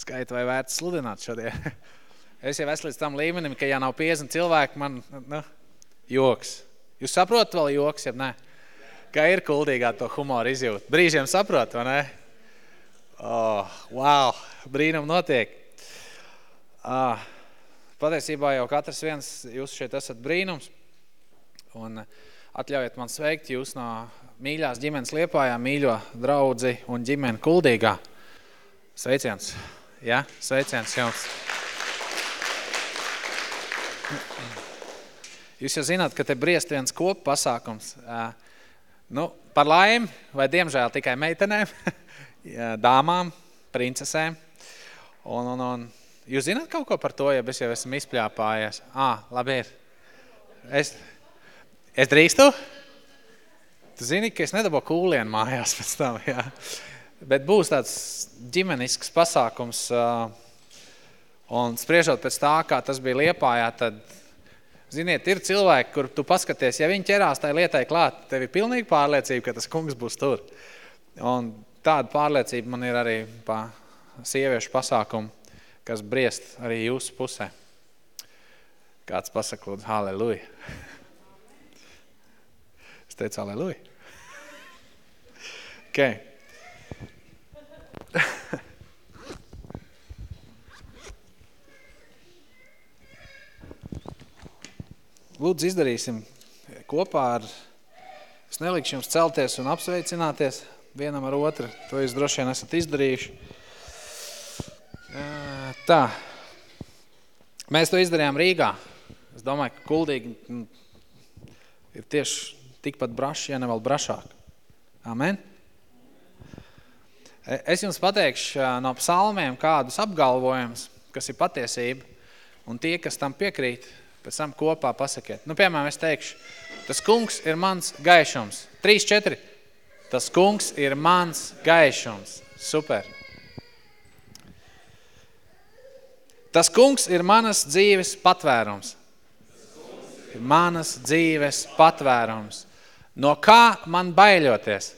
Skaita vai vērts sludināt šodien. Es jau esmu līdz tam līmenim, ka ja nav 50 cilvēki, man, nu, joks. Jūs saprotat vēl joks, ja nē? Kā ir kuldīgā to humoru izjūt? Brīžiem saprot, vai ne? Oh, wow, brīnum notiek. Ah, patiesībā jau katrs viens, jūs šeit esat brīnums. Un atļaujiet man sveikt jūs no mīļās ģimenes Liepājā, mīļo draudzi un ģimeni kuldīgā. Sveiciens, ja? Sveiciens jums. Jūs jau zināt, ka te briest viens kopu pasākums. Nu, par laimi, vai diemžēl tikai meitenēm, dāmām, princesēm. Un, un, un, jūs zināt kaut ko par to, ja es jau esmu izpļāpājies? Ā, labi ir. Es, es drīkstu? Tu zini, ka es nedabū kūlienu mājās pēc tam, jā. Bet būs tāds ģimenisks pasākums, un spriežot pēc tā, kā tas bija Liepājā, tad Ziniet, ir cilvēki, kur tu paskaties, ja viņi ķerās tai lietai klāt, tev ir pilnīgi pārliecība, ka tas kungs būs tur. Un tāda pārliecība man ir arī pa sieviešu pasākumu, kas briest arī jūsu pusē. Kāds pasaka, lūdzu, halleluja. Es teicu, halleluja. Okay. Lūdzu, izdarīsim kopā ar, es nelikšu jums celties un apsveicināties vienam ar otru, to jūs droši vien esat izdarījuši. Tā, mēs to izdarījām Rīgā. Es domāju, ka kuldīgi mm, ir tieši tikpat braši, ja ne vēl brašāk. Amen. Es jums pateikšu no psalmiem kādus apgalvojumus, kas ir patiesība, un tie, kas tam piekrīt, pēc tam kopā pasakiet. Nu, piemēram, es teikšu, tas kungs ir mans gaišums. 3, 4. Tas kungs ir mans gaišums. Super. Tas kungs ir manas dzīves patvērums. Manas dzīves patvērums. No kā man baiļoties?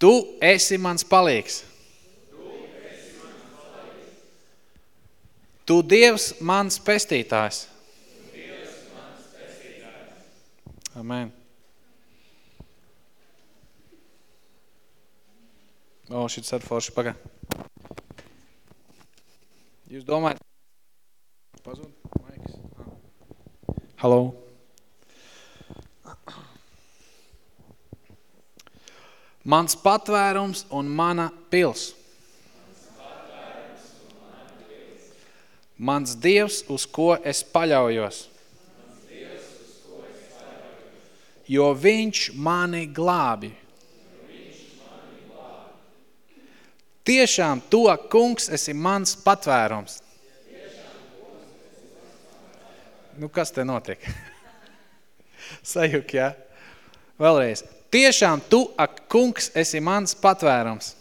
Tu esi mans palīgs. Tu Dievs mans pestītājs. Amen. O, šits ar forši paga. Jūs domājat? Pazūd? Maiks? Hello. Mans patvērums un mana pils. Mans Dievs, uz ko es paļaujos. Jo viņš mani glābi. Tiešām to, kungs, esi mans patvērums. Nu, kas te notiek? Sajuk, jā? Ja? Vēlreiz. Tiešām tu, ak, kungs, esi mans patvērums.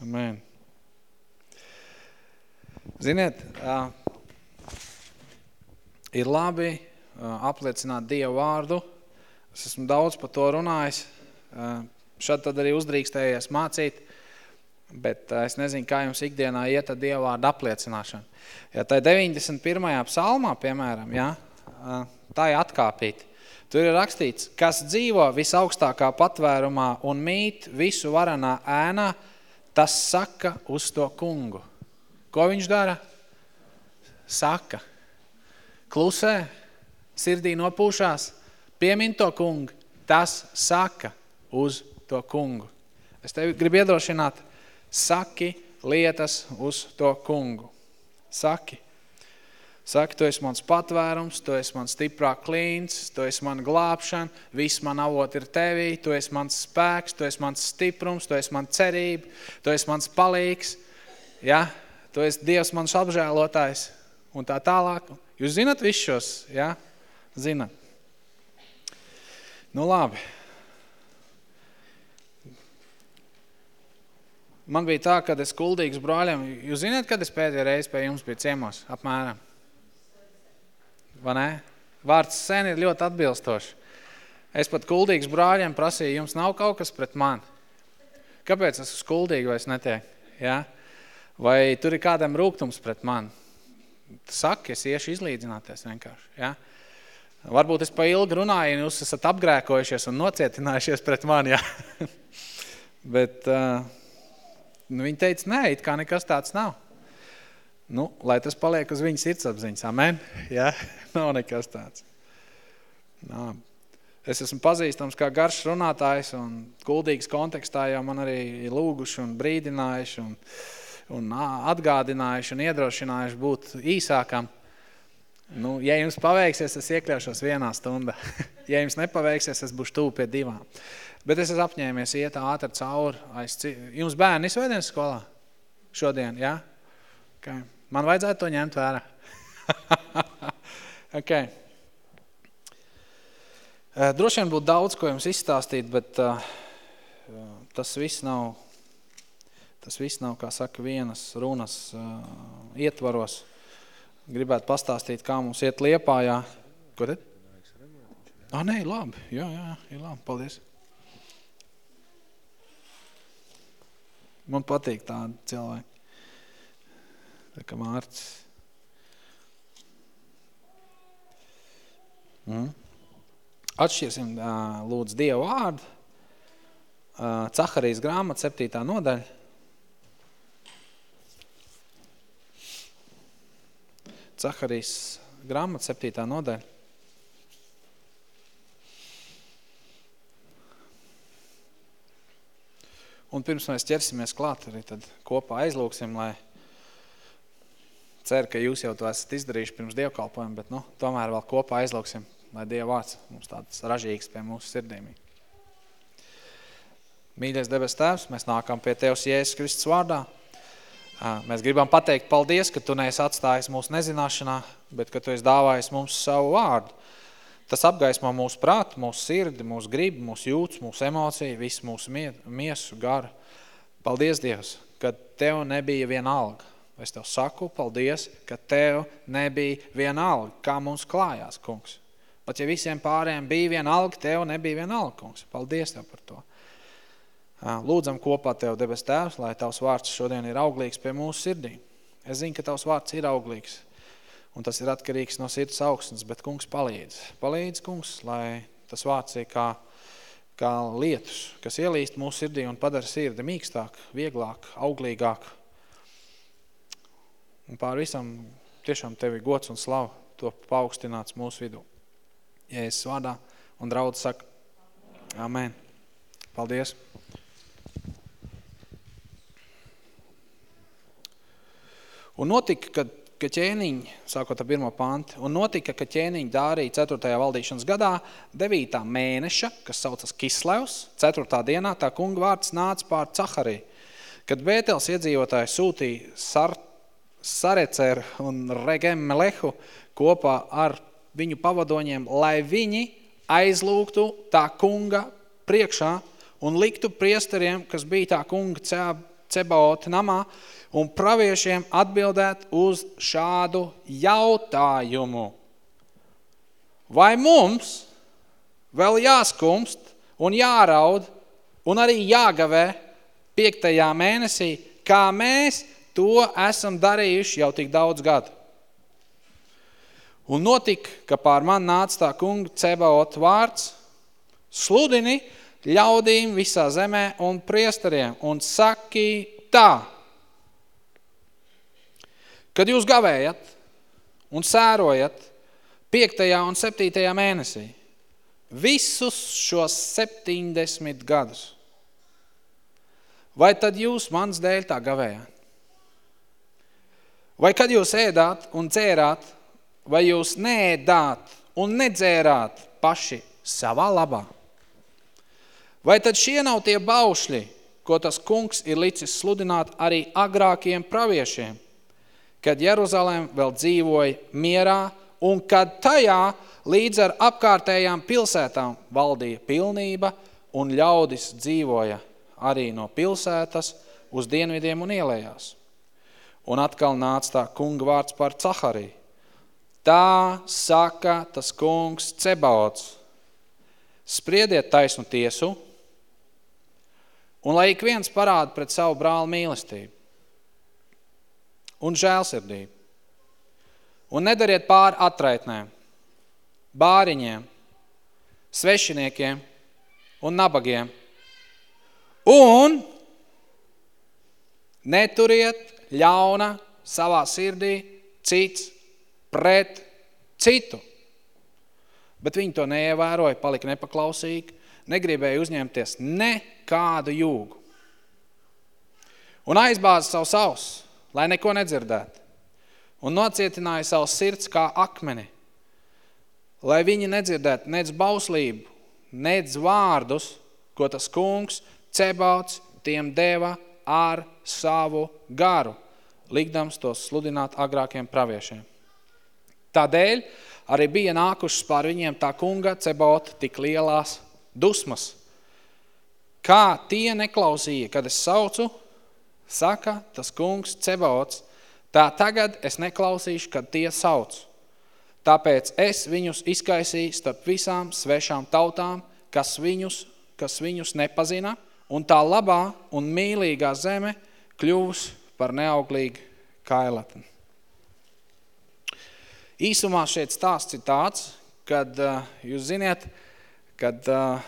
Amen. Ziniet, uh, ir labi uh, apliecināt Dievu vārdu. Es esmu daudz par to runājis. Uh, šad tad arī uzdrīkstējies mācīt, bet uh, es nezinu, kā jums ikdienā iet ar Dievu vārdu apliecināšanu. Ja tā 91. psalmā, piemēram, ja, tā ir atkāpīt. Tur ir rakstīts, kas dzīvo visaugstākā patvērumā un mīt visu varanā ēnā, tas saka uz to kungu. Ko viņš dara? Saka. Klusē, sirdī nopūšās, piemin to kungu. Tas saka uz to kungu. Es tevi gribu iedrošināt, saki lietas uz to kungu. Saki. Saka, tu esi mans patvērums, tu esi mans stiprā klīns, tu esi man glābšana, viss man avot ir tevī, tu esi mans spēks, tu esi mans stiprums, tu esi man cerība, tu esi mans palīgs, ja? tu esi Dievs mans apžēlotājs un tā tālāk. Jūs zinat visus šos, ja? Zinat. Nu labi. Man bija tā, kad es kuldīgs brāļiem, jūs zināt, kad es pēdējā reizi pie jums biju ciemos, apmēram? Vai ne? Vārds sen ir ļoti atbilstošs. Es pat kuldīgs brāļiem prasīju, jums nav kaut kas pret mani? Kāpēc es esmu kuldīgi vai es netiek? Ja? Vai tur ir kādam rūgtums pret mani? Saki, es iešu izlīdzināties vienkārši. Ja? Varbūt es pa ilgi runāju, un jūs esat apgrēkojušies un nocietinājušies pret mani. Ja? Bet uh, nu, viņi teica, nē, it kā nekas tāds nav. Nu, lai tas paliek uz viņa sirdsapziņas, amen? Ja? Nav nekas tāds. Nā. Es esmu pazīstams kā garš runātājs un kuldīgas kontekstā jau man arī lūguši un brīdinājuši un, un atgādinājuši un iedrošinājuši būt īsākam. Nu, ja jums paveiksies, es iekļaušos vienā stundā. ja jums nepaveiksies, es būšu tūp pie divām. Bet es esmu apņēmies iet ātri cauri. Aiz... Jums bērni svētdienas skolā? Šodien, jā? Ja? Okay. Man vajadzētu to ņemt vērā. okay. Uh, droši vien būtu daudz, ko jums izstāstīt, bet uh, tas viss nav, tas viss nav, kā saka, vienas runas uh, ietvaros. Gribētu pastāstīt, kā mums iet Liepājā. Ko tad? Ah, nē, labi. Jā, jā, ir labi. Paldies. Man patīk tādi cilvēki. Kā Mārcis. Mm. Atšķirsim lūdzu Dievu vārdu. Caharijas grāmata, septītā nodaļa. Caharijas grāmata, septītā nodaļa. Un pirms mēs ķersimies klāt, arī tad kopā aizlūksim, lai ceru, ka jūs jau to esat izdarījuši pirms dievkalpojuma, bet nu, tomēr vēl kopā aizlauksim, lai Dieva vārds mums tāds ražīgs pie mūsu sirdīm. Mīļais debes tēvs, mēs nākam pie Tevs Jēzus Kristus vārdā. Mēs gribam pateikt paldies, ka Tu neesi atstājis mūsu nezināšanā, bet ka Tu esi dāvājis mums savu vārdu. Tas apgaismo mūsu prātu, mūsu sirdi, mūsu gribu, mūsu jūtas, mūsu emociju, visu mūsu miesu, garu. Paldies, Dievs, ka Tev nebija viena alga Es tev saku, paldies, ka tev nebija viena alga, kā mums klājās, kungs. Pat ja visiem pārējiem bija viena alga, tev nebija viena alga, kungs. Paldies tev par to. Lūdzam kopā tev, debes tēvs, lai tavs vārds šodien ir auglīgs pie mūsu sirdī. Es zinu, ka tavs vārds ir auglīgs, un tas ir atkarīgs no sirds augstnes, bet kungs palīdz. Palīdz, kungs, lai tas vārds ir kā, kā lietus, kas ielīst mūsu sirdī un padara sirdi mīkstāk, vieglāk, auglīgāk, Un pār visam tiešām tevi gods un slavu to paaugstināts mūsu vidū. Jēzus vārdā un draudz saka, amen. Paldies. Un notika, kad, ka ķēniņi, sākot ar pirmo panti, un notika, ka ķēniņi dārīja 4. valdīšanas gadā 9. mēneša, kas saucas Kislevs, 4. dienā tā kunga vārds nāca pār Caharī, kad Bētels iedzīvotāji sūtīja Sart Sareceru un Regem Melehu kopā ar viņu pavadoņiem, lai viņi aizlūgtu tā kunga priekšā un liktu priesteriem, kas bija tā kunga Cebaota namā, un praviešiem atbildēt uz šādu jautājumu. Vai mums vēl jāskumst un jāraud un arī jāgavē piektajā mēnesī, kā mēs To esam darījuši jau tik daudz gadu. Un notika, ka pār man nāca tā kunga Cebaot vārds, sludini ļaudīm visā zemē un priesteriem un saki tā, kad jūs gavējat un sērojat 5. un 7. mēnesī, visus šos 70 gadus, vai tad jūs mans dēļ tā gavējāt? Vai kad jūs ēdāt un dzērāt, vai jūs neēdāt un nedzērāt paši savā labā? Vai tad šie nav tie baušļi, ko tas kungs ir licis sludināt arī agrākiem praviešiem, kad Jeruzalem vēl dzīvoja mierā un kad tajā līdz ar apkārtējām pilsētām valdīja pilnība un ļaudis dzīvoja arī no pilsētas uz dienvidiem un ielējās. Un atkal nāca tā kunga vārds par Caharī. Tā saka tas kungs Cebaots. Spriediet taisnu tiesu, un lai ik viens parāda pret savu brāli mīlestību un žēlsirdību. Un nedariet pāri atraitnēm, bāriņiem, svešiniekiem un nabagiem. Un neturiet ļauna savā sirdī cits pret citu. Bet viņi to neievēroja, palika nepaklausīgi, negribēja uzņemties nekādu jūgu. Un aizbāza savu savus, lai neko nedzirdētu. Un nocietināja savu sirds kā akmeni, lai viņi nedzirdētu nec bauslību, nec vārdus, ko tas kungs Cebauts tiem deva ar savu garu, likdams tos sludināt agrākiem praviešiem. Tādēļ arī bija nākušas pār viņiem tā kunga Cebota tik lielās dusmas. Kā tie neklausīja, kad es saucu, saka tas kungs Cebots, tā tagad es neklausīšu, kad tie sauc. Tāpēc es viņus izkaisīju starp visām svešām tautām, kas viņus, kas viņus nepazina, un tā labā un mīlīgā zeme kļūs par neauglīgu kailatni. Īsumā šeit stāsts ir tāds, kad uh, jūs ziniet, kad uh,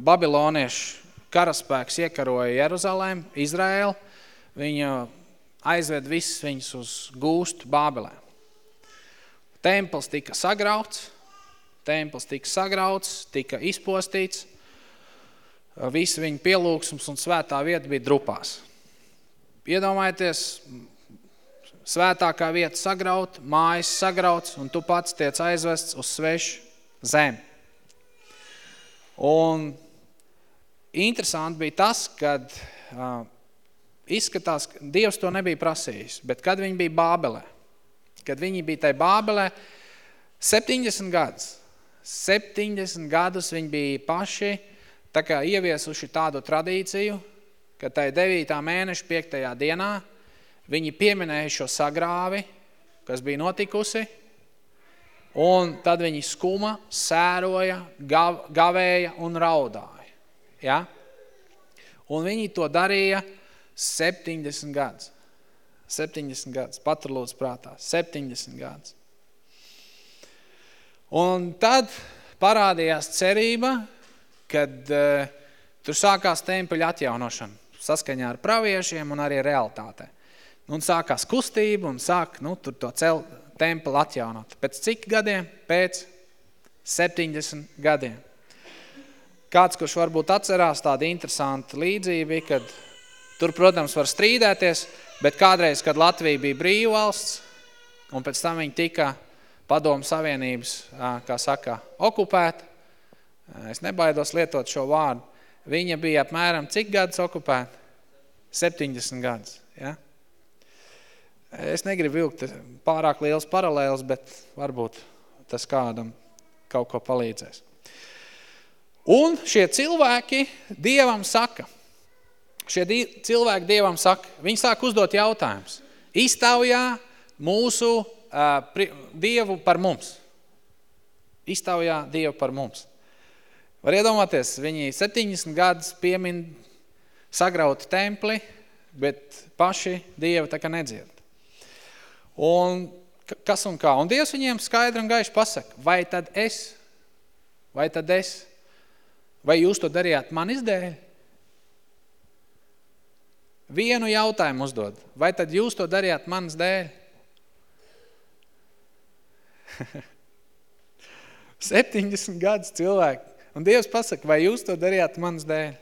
Babiloniešu karaspēks iekaroja Jeruzalēm, Izraēlu, viņa aizved visus viņus uz gūstu Bābelē. Templs tika sagrauts, templs tika sagrauts, tika izpostīts, visi viņa pielūgsums un svētā vieta bija drupās. Iedomājieties, svētākā vieta sagraut, mājas sagrauts, un tu pats tiec aizvests uz svešu zemi. Un interesanti bija tas, kad uh, izskatās, ka Dievs to nebija prasījis, bet kad viņi bija Bābelē, kad viņi bija tai Bābelē, 70 gadus, 70 gadus viņi bija paši tā kā ieviesuši tādu tradīciju, ka tai 9. mēneša 5. dienā Viņi pieminēja šo sagrāvi, kas bija notikusi, un tad viņi skuma, sēroja, gav, gavēja un raudāja. Ja? Un viņi to darīja 70 gadus. 70 gadus, patur lūdzu prātā, 70 gadus. Un tad parādījās cerība, kad uh, tur sākās tempeļa atjaunošana saskaņā ar praviešiem un arī realitātē. Un sākās kustība un sāk nu, tur to cel, templi atjaunot. Pēc cik gadiem? Pēc 70 gadiem. Kāds, kurš varbūt atcerās tādu interesantu līdzību, kad tur, protams, var strīdēties, bet kādreiz, kad Latvija bija brīvvalsts, un pēc tam viņi tika padomu savienības, kā saka, okupēta, es nebaidos lietot šo vārdu, viņa bija apmēram cik gadus okupēta? 70 gadus, ja? Es negribu vilkt pārāk liels paralēls, bet varbūt tas kādam kaut ko palīdzēs. Un šie cilvēki Dievam saka, šie di cilvēki Dievam saka, viņi sāk uzdot jautājumus. Iztaujā mūsu uh, pri, Dievu par mums. Iztaujā Dievu par mums. Var iedomāties, viņi 70 gadus piemin sagrautu templi, bet paši Dievu tā kā nedzird. Un kas un kā. Un Dievs viņiem skaidri un gaiši pasaka, vai tad es, vai tad es, vai jūs to darījāt manis dēļ? Vienu jautājumu uzdod, vai tad jūs to darījāt manis dēļ? 70 gadus cilvēki. Un Dievs pasaka, vai jūs to darījāt manas dēļ?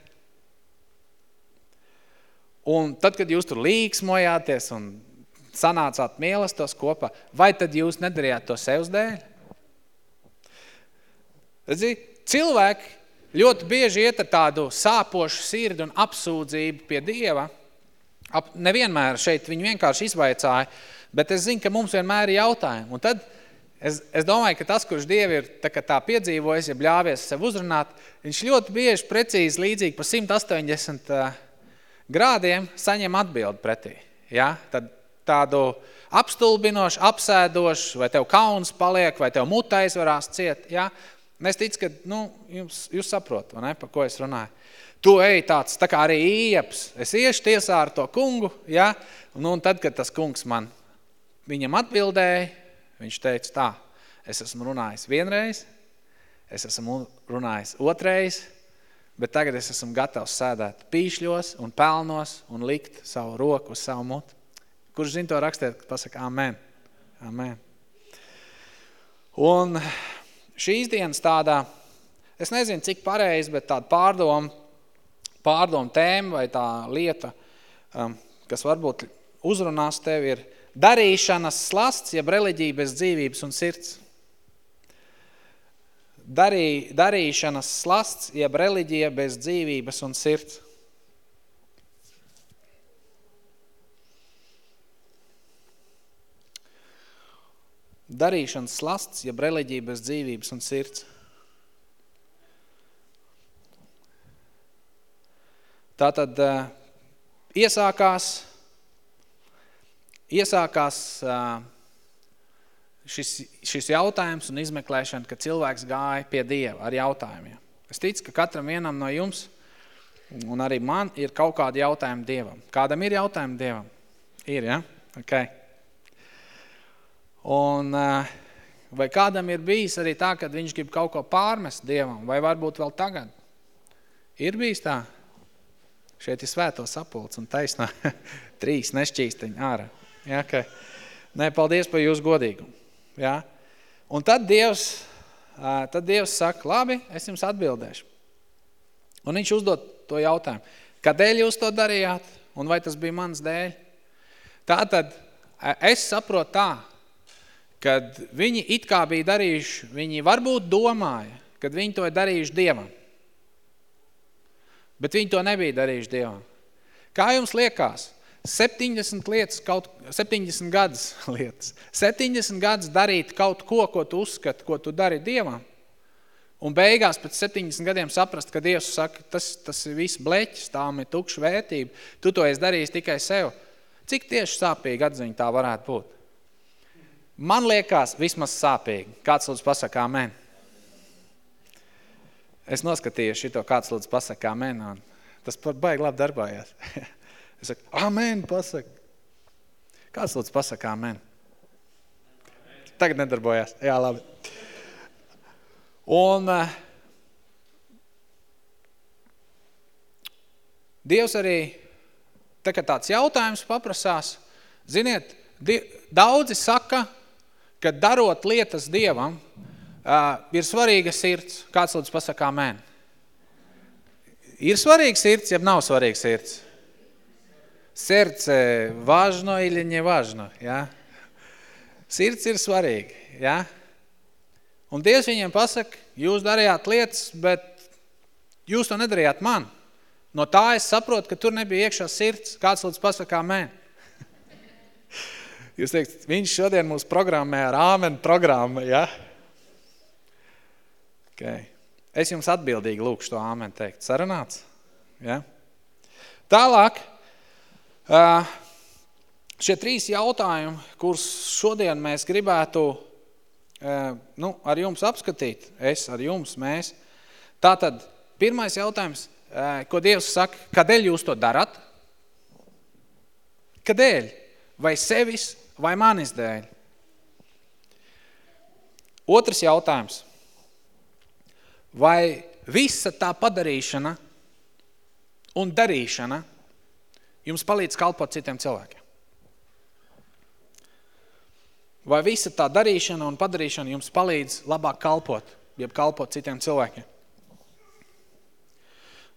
Un tad, kad jūs tur līksmojāties un sanācāt mīlestos kopā, vai tad jūs nedarījāt to sevs dēļ? Redzi, cilvēki ļoti bieži iet ar tādu sāpošu sirdi un apsūdzību pie Dieva. Ap, nevienmēr šeit viņi vienkārši izvaicāja, bet es zinu, ka mums vienmēr ir jautājumi. Un tad es, es domāju, ka tas, kurš Dievi ir tā, tā piedzīvojis, ja bļāvies sev uzrunāt, viņš ļoti bieži precīzi līdzīgi pa 180 grādiem saņem atbildi pretī. Ja? Tad tādu apstulbinošu, apsēdošu, vai tev kauns paliek, vai tev muta aizvarās ciet, ja? Es ticu, ka, nu, jums, jūs saprot, vai ne, par ko es runāju. Tu ej tāds, tā kā arī ieps, es iešu tiesā ar to kungu, ja? Nu, un tad, kad tas kungs man viņam atbildēja, viņš teica tā, es esmu runājis vienreiz, es esmu runājis otrais, bet tagad es esmu gatavs sēdēt pīšļos un pelnos un likt savu roku uz savu mutu. Kurš zina to rakstīt, pasaka amen. Amen. Un šīs dienas tādā, es nezinu, cik pareizi, bet tāda pārdoma, pārdoma tēma vai tā lieta, um, kas varbūt uzrunās tevi, ir darīšanas slasts, jeb reliģija bez dzīvības un sirds darī, darīšanas slasts, jeb reliģija bez dzīvības un sirds. Darīšanas slasts, jeb reliģija bez dzīvības un sirds. Tātad uh, iesākās, iesākās šis, šis jautājums un izmeklēšana, ka cilvēks gāja pie Dieva ar jautājumiem. Es ticu, ka katram vienam no jums, un arī man, ir kaut kādi jautājumi Dievam. Kādam ir jautājumi Dievam? Ir, ja? Ok. Un vai kādam ir bijis arī tā, kad viņš grib kaut ko pārmest Dievam, vai varbūt vēl tagad? Ir bijis tā? Šeit ir svēto sapulcs un taisnā trīs nešķīstiņi ārā. Ja, okay. Nē, paldies par jūsu godīgumu. Ja? Un tad Dievs, tad Dievs saka, labi, es jums atbildēšu. Un viņš uzdod to jautājumu, kādēļ jūs to darījāt un vai tas bija mans dēļ? Tātad es saprotu tā, kad viņi it kā bija darījuši, viņi varbūt domāja, kad viņi to ir darījuši Dievam. Bet viņi to nebija darījuši Dievam. Kā jums liekas, 70 lietas, kaut, 70 gadus lietas, 70 gadus darīt kaut ko, ko tu uzskati, ko tu dari Dievam, un beigās pēc 70 gadiem saprast, ka Dievs saka, tas, tas ir viss bleķis, tām ir tukša vērtība, tu to esi darījis tikai sev. Cik tieši sāpīgi atziņa tā varētu būt? Man liekas, vismaz sāpīgi. Kāds lūdzu pasaka amen? Es noskatījos šito, kāds lūdzu pasaka amen, un tas baigi labi darbājās. Es saku, amen, pasaka. Kāds lūdzu pasaka amen? Tagad nedarbojās. Jā, labi. Un uh, Dievs arī, tā kā tāds jautājums paprasās, ziniet, die, daudzi saka, ka darot lietas Dievam, uh, ir svarīga sirds. Kāds lūdzu pasaka amen? Ir svarīga sirds, ja nav svarīga sirds? Srce važno ili nevažno, ja? Sirds ir svarīgi, ja? Un Dievs viņiem pasaka, jūs darījāt lietas, bet jūs to nedarījāt man. No tā es saprotu, ka tur nebija iekšā sirds. Kāds lūdzu pasakā mēn. Jūs teikt, viņš šodien mūs programmē ar āmen programmu, ja? Okay. Es jums atbildīgi lūkšu to āmen teikt. Sarunāts? Ja? Tālāk, šie trīs jautājumi, kurus šodien mēs gribētu nu, ar jums apskatīt, es ar jums, mēs. Tātad, pirmais jautājums, ko Dievs saka, kādēļ jūs to darat? Kādēļ? Vai sevis, vai manis dēļ? Otrs jautājums. Vai visa tā padarīšana un darīšana – jums palīdz kalpot citiem cilvēkiem? Vai visa tā darīšana un padarīšana jums palīdz labāk kalpot, jeb kalpot citiem cilvēkiem?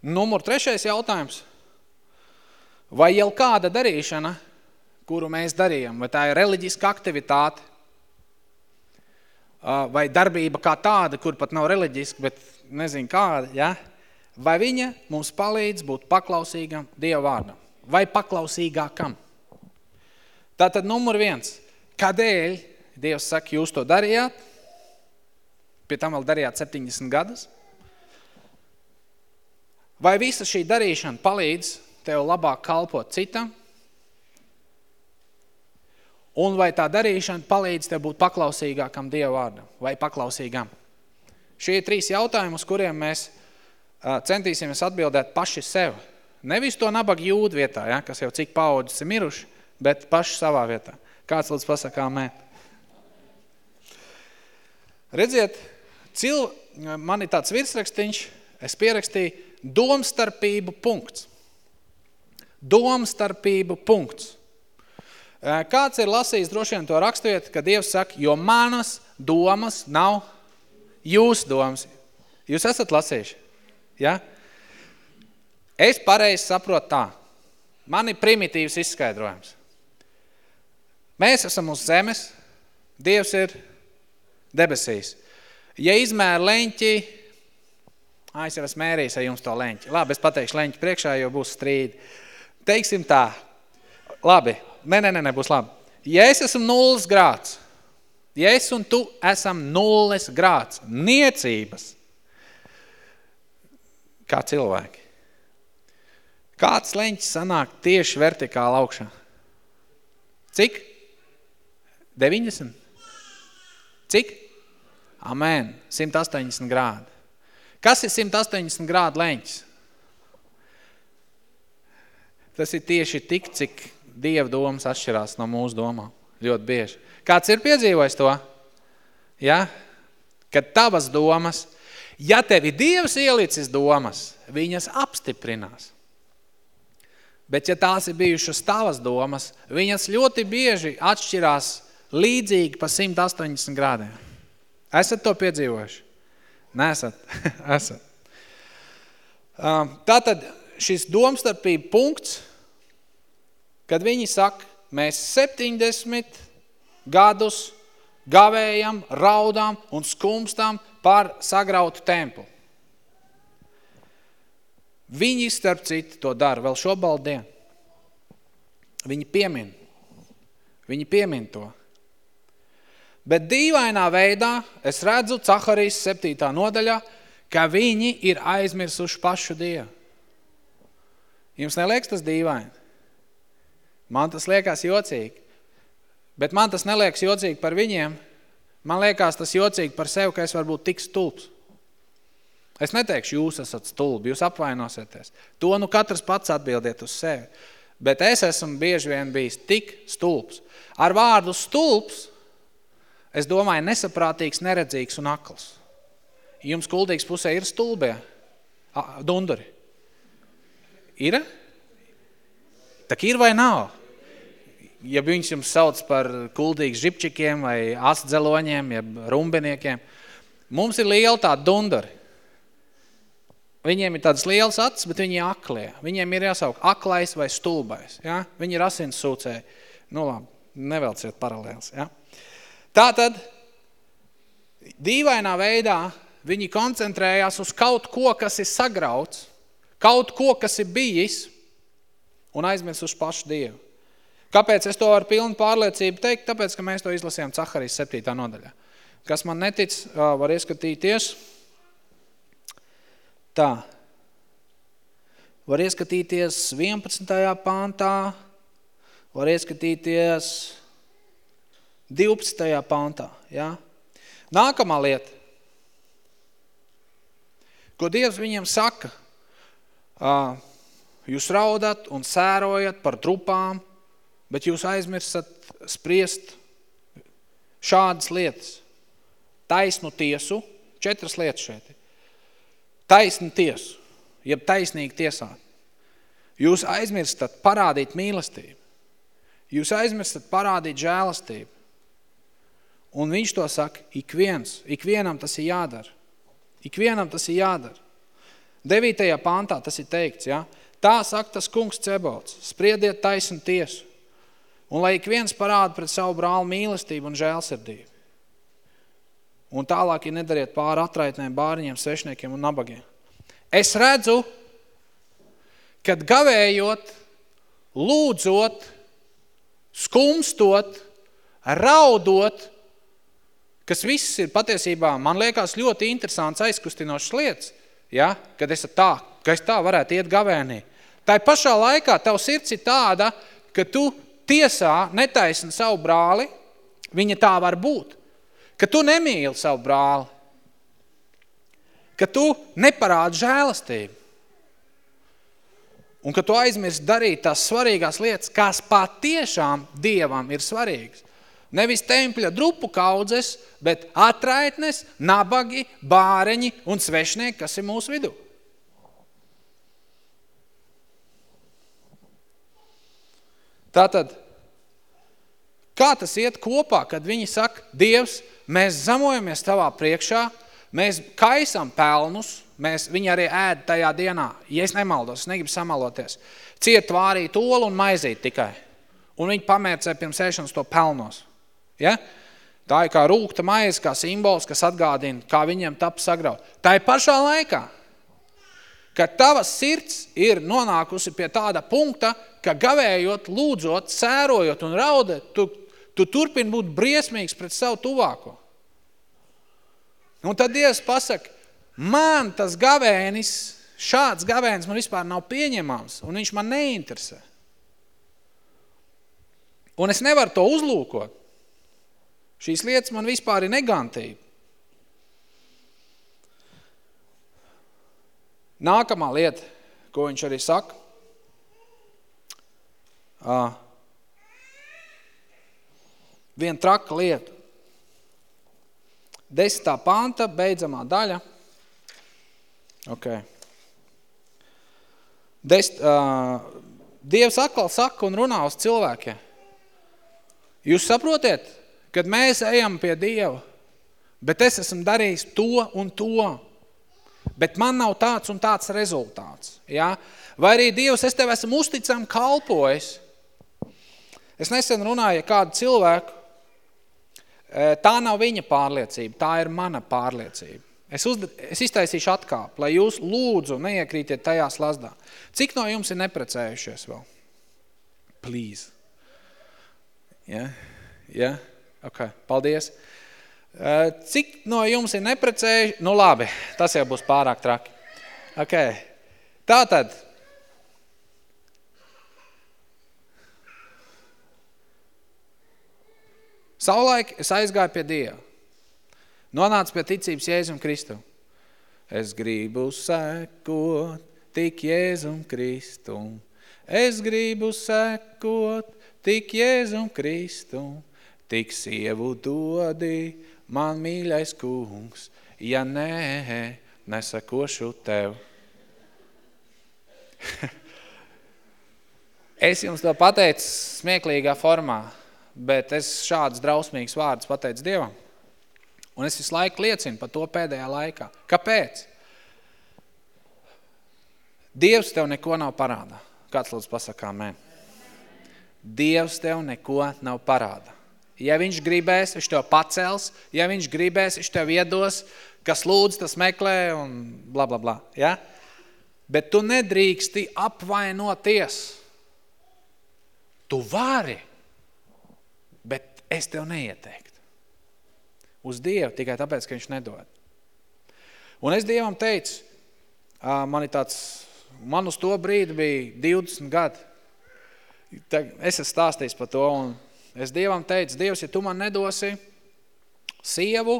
Numur trešais jautājums. Vai jau kāda darīšana, kuru mēs darījam, vai tā ir reliģiska aktivitāte, vai darbība kā tāda, kur pat nav reliģiska, bet nezinu kāda, ja? vai viņa mums palīdz būt paklausīgam Dieva vārdam? Vai paklausīgākam. Tātad numur viens. Kādēļ Dievs saka, jūs to darījāt? Pie tam vēl darījāt 70 gadus? Vai visa šī darīšana palīdz tev labāk kalpot citam? Un vai tā darīšana palīdz tev būt paklausīgākam Dieva vārdam vai paklausīgam? Šie trīs jautājumi, uz kuriem mēs centīsimies atbildēt paši sev. Nevis to nabaga jūdu vietā, ja, kas jau cik paudzes ir miruši, bet paši savā vietā. Kāds lūdzu pasakā mē? Redziet, cil, man ir tāds virsrakstiņš, es pierakstīju domstarpību punkts. Domstarpību punkts. Kāds ir lasījis droši vien to raksturiet, ka Dievs saka, jo manas domas nav jūsu domas. Jūs esat lasījuši? Ja? Es pareizi saprotu tā. Man ir primitīvs izskaidrojums. Mēs esam uz zemes, Dievs ir debesīs. Ja izmēra leņķi, ā, es jau esmu mērījis ar jums to leņķi. Labi, es pateikšu leņķi priekšā, jo būs strīdi. Teiksim tā. Labi, Nē, nē, nē, būs labi. Ja es esmu nulles grāds, ja es un tu esam nulles grāds, niecības, kā cilvēki, kāds leņķis sanāk tieši vertikāli augšā? Cik? 90? Cik? Amen. 180 grādi. Kas ir 180 grādu leņķis? Tas ir tieši tik, cik Dieva domas atšķirās no mūsu domām. Ļoti bieži. Kāds ir piedzīvojis to? Ja? Kad tavas domas, ja tevi Dievs ielicis domas, viņas apstiprinās. Bet ja tās ir bijušas tavas domas, viņas ļoti bieži atšķirās līdzīgi pa 180 grādiem. Esat to piedzīvojuši? Nesat. Esat. Um, tātad šis domstarpība punkts – kad viņi saka, mēs 70 gadus gavējam, raudām un skumstam par sagrautu templu. Viņi, starp citu, to dara vēl šobaldien. Viņi piemin. Viņi piemin to. Bet dīvainā veidā es redzu Caharijas 7. nodaļā, ka viņi ir aizmirsuši pašu Dievu. Jums neliekas tas dīvaini? Man tas liekas jocīgi. Bet man tas neliekas jocīgi par viņiem. Man liekas tas jocīgi par sevi, ka es varu būt tik stulbs. Es neteikšu, jūs esat stulbi, jūs apvainosieties. To nu katrs pats atbildiet uz sevi. Bet es esmu bieži vien bijis tik stulbs. Ar vārdu stulbs, es domāju, nesaprātīgs, neredzīgs un akls. Jums kuldīgs pusē ir stulbie dunduri. Ir? Tak ir vai nav? ja viņš jums sauc par kuldīgu žipčikiem vai astdzeloņiem, ja rumbeniekiem, mums ir liela tā dundari. Viņiem ir tādas lielas acis, bet viņi aklie. Viņiem ir jāsauk aklais vai stulbais. Ja? Viņi ir asins sūcēji. Nu labi, nevelciet paralēls. Ja? Tātad, dīvainā veidā viņi koncentrējās uz kaut ko, kas ir sagrauts, kaut ko, kas ir bijis, un aizmirst uz pašu Dievu. Kāpēc es to ar pilnu pārliecību teikt? Tāpēc, ka mēs to izlasījām Caharijas 7. nodaļā. Kas man netic, var ieskatīties tā. Var ieskatīties 11. pāntā, var ieskatīties 12. pāntā. Ja? Nākamā lieta, ko Dievs viņiem saka, jūs raudat un sērojat par trupām, bet jūs aizmirsat spriest šādas lietas. Taisnu tiesu, četras lietas šeit. Taisnu tiesu, jeb taisnīgi tiesāt. Jūs aizmirstat parādīt mīlestību. Jūs aizmirstat parādīt žēlastību. Un viņš to saka, ik viens, ik vienam tas ir jādara. Ik vienam tas ir jādara. Devītajā pantā tas ir teikts, ja? Tā saka tas kungs Cebauts, spriediet taisnu tiesu. Un lai ik viens parāda pret savu brālu mīlestību un žēlsirdību. Un tālāk, ja nedariet pāri atraitnēm, bāriņiem, svešniekiem un nabagiem. Es redzu, kad gavējot, lūdzot, skumstot, raudot, kas viss ir patiesībā, man liekas, ļoti interesants aizkustinošas lietas, ja? kad es tā, ka es tā varētu iet gavēnī. Tā pašā laikā tev sirds ir tāda, ka tu tiesā netaisni savu brāli, viņa tā var būt. Ka tu nemīli savu brāli. Ka tu neparādi žēlastību. Un ka tu aizmirsti darīt tās svarīgās lietas, kas patiešām Dievam ir svarīgas. Nevis tempļa drupu kaudzes, bet atraitnes, nabagi, bāreņi un svešnieki, kas ir mūsu vidū. Tātad, kā tas iet kopā, kad viņi saka, Dievs, mēs zamojamies tavā priekšā, mēs kaisam pelnus, mēs, viņi arī ēd tajā dienā, ja es nemaldos, es negribu samaloties, ciet vārīt olu un maizīt tikai. Un viņi pamērcē pirms ēšanas to pelnos. Ja? Tā ir kā rūkta maize, kā simbols, kas atgādina, kā viņiem tap sagraut. Tā ir pašā laikā, kad tavas sirds ir nonākusi pie tāda punkta, ka gavējot, lūdzot, sērojot un raudot, tu, tu turpini būt briesmīgs pret savu tuvāko. Un tad Dievs pasaka, man tas gavēnis, šāds gavēnis man vispār nav pieņemams, un viņš man neinteresē. Un es nevaru to uzlūkot. Šīs lietas man vispār ir negantība. Nākamā lieta, ko viņš arī saka, uh, viena traka lieta. Desmitā panta, beidzamā daļa. Ok. Dest, uh, Dievs atkal saka un runā uz cilvēkiem. Jūs saprotiet, kad mēs ejam pie Dieva, bet es esmu darījis to un to, bet man nav tāds un tāds rezultāts. Ja? Vai arī Dievs, es tev esmu uzticam kalpojis. Es nesen runāju kādu cilvēku, tā nav viņa pārliecība, tā ir mana pārliecība. Es, uz, es iztaisīšu atkāpu, lai jūs lūdzu neiekrītiet tajā slazdā. Cik no jums ir neprecējušies vēl? Please. Ja? Ja? Ok, paldies. Cik no jums ir neprecējuši? Nu labi, tas jau būs pārāk traki. Ok, tātad. Savulaik es aizgāju pie Dieva. Nonācu pie ticības Jēzum Kristu. Es gribu sekot tik Jēzum Kristum. Es gribu sekot tik Jēzum Kristum. Tik sievu dodi, man mīļais kungs, ja nē, nesakošu tev. es jums to pateicu smieklīgā formā, bet es šāds drausmīgs vārds pateicu Dievam. Un es visu laiku liecinu par to pēdējā laikā. Kāpēc? Dievs tev neko nav parādā. Kāds lūdzu pasakā mē? Dievs tev neko nav parādā. Ja viņš gribēs, viņš tev pacels, ja viņš gribēs, viņš tev iedos, kas lūdz, tas meklē un bla, bla, bla. Ja? Bet tu nedrīksti apvainoties. Tu vari, es tev neieteiktu. Uz Dievu tikai tāpēc, ka viņš nedod. Un es Dievam teicu, man ir tāds, man uz to brīdi bija 20 gadi. Es esmu stāstījis par to un Es Dievam teicu, Dievs, ja tu man nedosi sievu,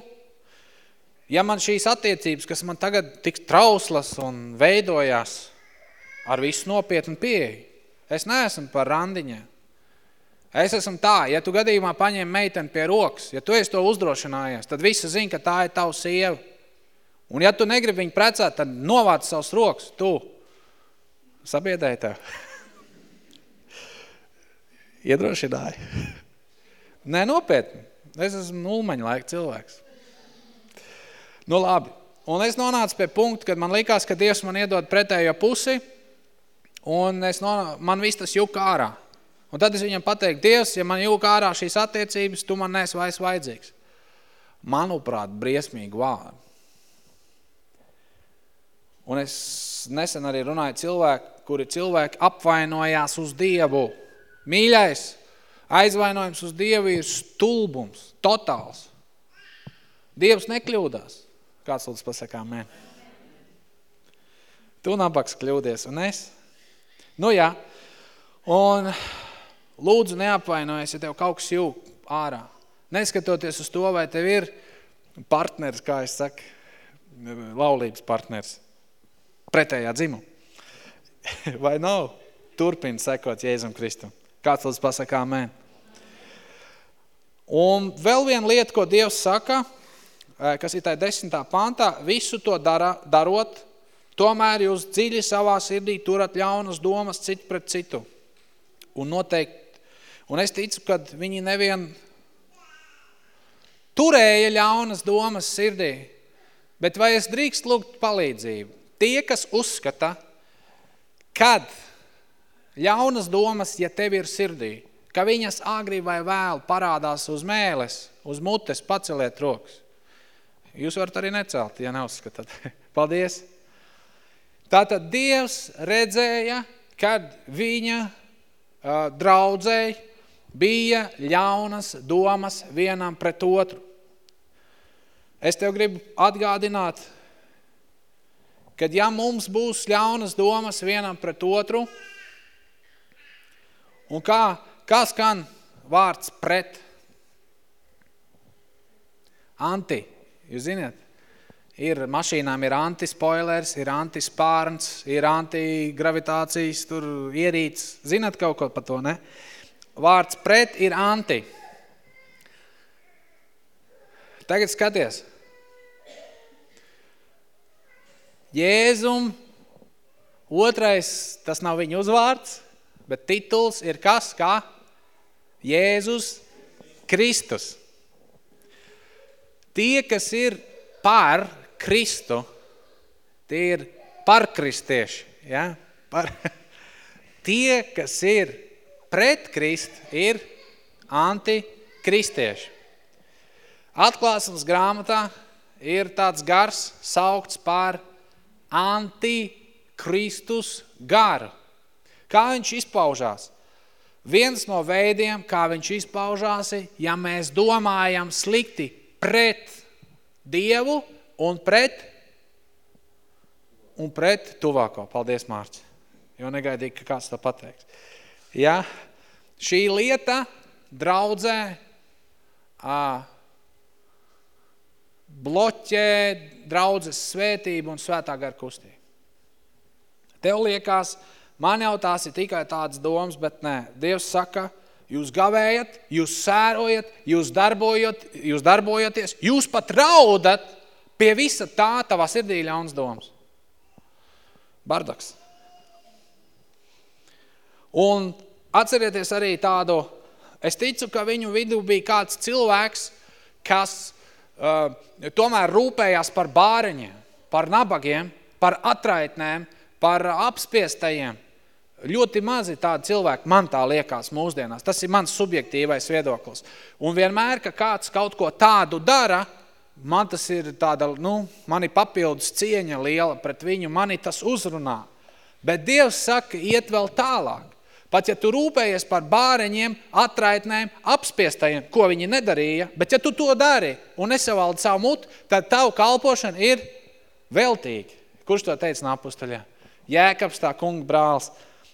ja man šīs attiecības, kas man tagad tik trauslas un veidojās ar visu nopietnu pieeju, es neesmu par randiņiem. Es esmu tā, ja tu gadījumā paņem meiteni pie rokas, ja tu esi to uzdrošinājies, tad visi zina, ka tā ir tava sieva. Un ja tu negribi viņu precēt, tad novāc savus rokas, tu. Sabiedēji tev. Iedrošināji. Nē, nopietni. Es esmu nulmaņa laika cilvēks. Nu labi. Un es nonācu pie punkta, kad man likās, ka Dievs man iedod pretējo pusi, un es nonācu, man viss tas juka ārā. Un tad es viņam pateiktu, Dievs, ja man juka ārā šīs attiecības, tu man nes vairs vajadzīgs. Manuprāt, briesmīgi vārdi. Un es nesen arī runāju cilvēku, kuri cilvēki apvainojās uz Dievu. Mīļais, Aizvainojums uz Dievu ir stulbums, totāls. Dievs nekļūdās. Kāds lūdzu pasakā, mē? Tu nabaks kļūdies, un es? Nu jā. Un lūdzu neapvainojies, ja tev kaut kas jūg ārā. Neskatoties uz to, vai tev ir partners, kā es saku, laulības partners, pretējā dzimuma. vai nav? Turpina sekot Jēzum Kristum. Kāds lūdzu pasaka amēn. Un vēl viena lieta, ko Dievs saka, kas ir tā desmitā pantā, visu to dara, darot, tomēr jūs dziļi savā sirdī turat ļaunas domas citu pret citu. Un noteikti, un es ticu, ka viņi nevien turēja ļaunas domas sirdī, bet vai es drīkst lūgt palīdzību? Tie, kas uzskata, kad ļaunas domas, ja tev ir sirdī, ka viņas agri vai vēl parādās uz mēles, uz mutes, paceliet rokas. Jūs varat arī necelt, ja neuzskatāt. Paldies! Tātad Dievs redzēja, kad viņa uh, draudzēji bija ļaunas domas vienam pret otru. Es tev gribu atgādināt, kad ja mums būs ļaunas domas vienam pret otru, un kā, kā skan vārds pret? Anti, jūs ziniet, ir mašīnām ir antispoilers, ir antispārns, ir antigravitācijas, tur ierīts. Zinat kaut ko par to, ne? Vārds pret ir anti. Tagad skaties. Jēzum, otrais, tas nav viņa uzvārds, bet tituls ir kas, kā? Jēzus Kristus. Tie, kas ir par Kristu, tie ir parkristieši. Ja? Par. Tie, kas ir pret Kristu, ir antikristieši. Atklāsums grāmatā ir tāds gars saukts par antikristus garu. Kā viņš izpaužās? Viens no veidiem, kā viņš izpaužās, ja mēs domājam slikti pret Dievu un pret, un pret tuvāko. Paldies, Mārts. Jo negaidīju, ka kāds tā pateiks. Ja? Šī lieta draudzē ā, bloķē draudzes svētību un svētā gara kustību. Tev liekas, man jau tās ir tikai tādas domas, bet nē. Dievs saka, jūs gavējat, jūs sērojat, jūs, darbojat, jūs darbojaties, jūs pat raudat pie visa tā tavā sirdī ļauns domas. Bardaks. Un atcerieties arī tādu, es ticu, ka viņu vidū bija kāds cilvēks, kas uh, tomēr rūpējās par bāreņiem, par nabagiem, par atraitnēm, par apspiestajiem. Ļoti mazi tādi cilvēki, man tā liekas mūsdienās. Tas ir mans subjektīvais viedoklis. Un vienmēr, ka kāds kaut ko tādu dara, man tas ir tāda, nu, mani papildus cieņa liela pret viņu, mani tas uzrunā. Bet Dievs saka, iet vēl tālāk. Pat ja tu rūpējies par bāreņiem, atraitnēm, apspiestajiem, ko viņi nedarīja, bet ja tu to dari un nesavaldi savu mutu, tad tavu kalpošana ir veltīgi. Kurš to teica nāpustaļā? Jēkabs, tā kunga brāls.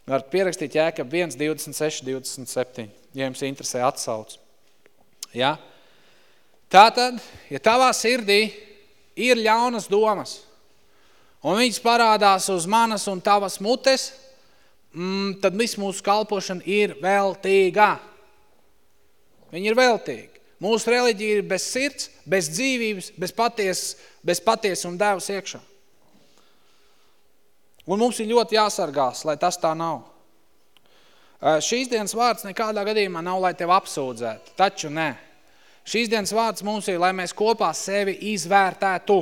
Var pierakstīt Jēkab 1, 26, 27, ja jums interesē atsauc. Ja? Tātad, ja tavā sirdī ir ļaunas domas, un viņas parādās uz manas un tavas mutes, mm, tad viss mūsu kalpošana ir veltīga. Viņa ir veltīga. Mūsu reliģija ir bez sirds, bez dzīvības, bez paties, bez paties un devas iekšā. Un mums ir ļoti jāsargās, lai tas tā nav. Šīs dienas vārds nekādā gadījumā nav, lai tev apsūdzētu, taču nē. Šīs dienas vārds mums ir, lai mēs kopā sevi izvērtētu.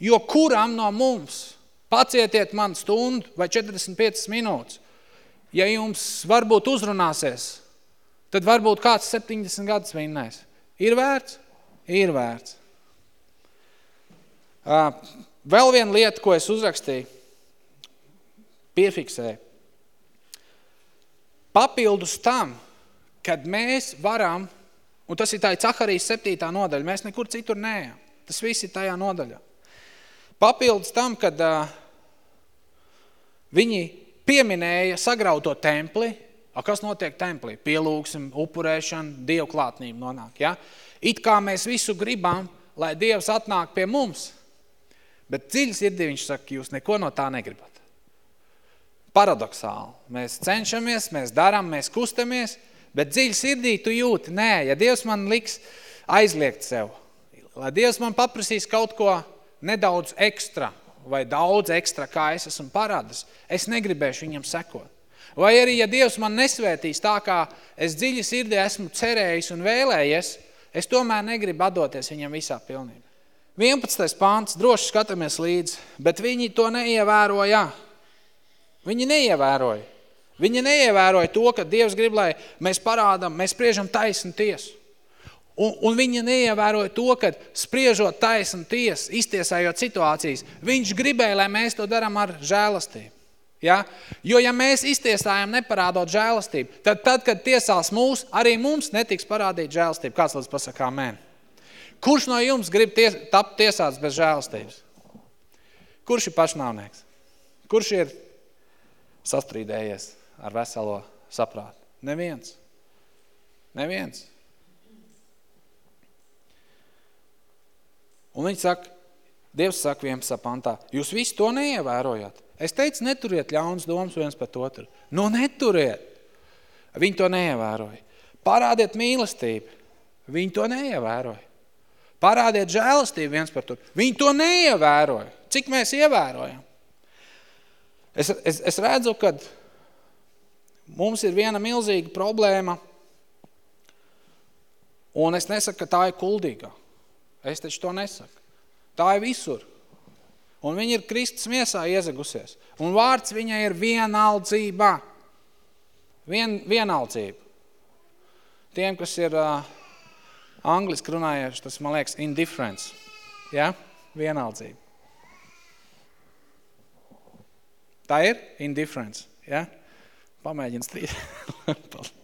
Jo kuram no mums Pacietiet man stundu vai 45 minūtes. Ja jums varbūt uzrunāsies, tad varbūt kāds 70 gadus vinnēs. Ir vērts? Ir vērts. Vēl viena lieta, ko es uzrakstīju, piefiksēju. Papildus tam, kad mēs varam, un tas ir tā Caharijas septītā nodaļa, mēs nekur citur neejam. Tas viss ir tajā nodaļā. Papildus tam, kad uh, Viņi pieminēja sagrauto templi, A, kas notiek templī? Pielūksim, upurēšana, Dievu klātnība nonāk. Ja? It kā mēs visu gribam, lai Dievs atnāk pie mums, bet dziļi sirdī viņš saka, jūs neko no tā negribat. Paradoxāli. Mēs cenšamies, mēs daram, mēs kustamies, bet dziļi sirdī tu jūti, nē, ja Dievs man liks aizliegt sev, lai Dievs man paprasīs kaut ko nedaudz ekstra vai daudz ekstra, kā es esmu parādis, es negribēšu viņam sekot. Vai arī, ja Dievs man nesvētīs tā, kā es dziļi sirdī esmu cerējis un vēlējies, es tomēr negribu atdoties viņam visā pilnībā. 11. pāns, droši skatāmies līdzi, bet viņi to neievēroja. Viņi neievēroja. Viņi neievēroja to, ka Dievs grib, lai mēs parādam, mēs spriežam taisnu tiesu. Un, un viņa neievēroja to, ka spriežot taisnu tiesu, iztiesājot situācijas, viņš gribēja, lai mēs to daram ar žēlastību. Ja? Jo ja mēs iztiesājam neparādot žēlastību, tad tad, kad tiesās mūs, arī mums netiks parādīt žēlastību. Kāds lūdzu pasaka amen? Kurš no jums grib ties, tapt tiesāts bez žēlastības? Kurš ir pašnāvnieks? Kurš ir sastrīdējies ar veselo saprātu? Neviens. Neviens. Un viņi saka, Dievs saka 11. pantā, jūs visi to neievērojat. Es teicu, neturiet ļaunas domas viens pret otru. Nu, neturiet. Viņi to neievēroja. Parādiet mīlestību. Viņi to neievēroja. Parādiet žēlastību viens par otru. Viņi to neievēroja. Cik mēs ievērojam? Es, es, es redzu, ka mums ir viena milzīga problēma, un es nesaku, ka tā ir kuldīga. Es taču to nesaku. Tā ir visur. Un viņa ir Kristus miesā iezagusies. Un vārds viņai ir vienaldzība. Vien, vienaldzība. Tiem, kas ir uh, angliski runājuši, tas, man liekas, indifference. Ja? Vienaldzība. Tā ir indifference. Ja? Pamēģini strīd.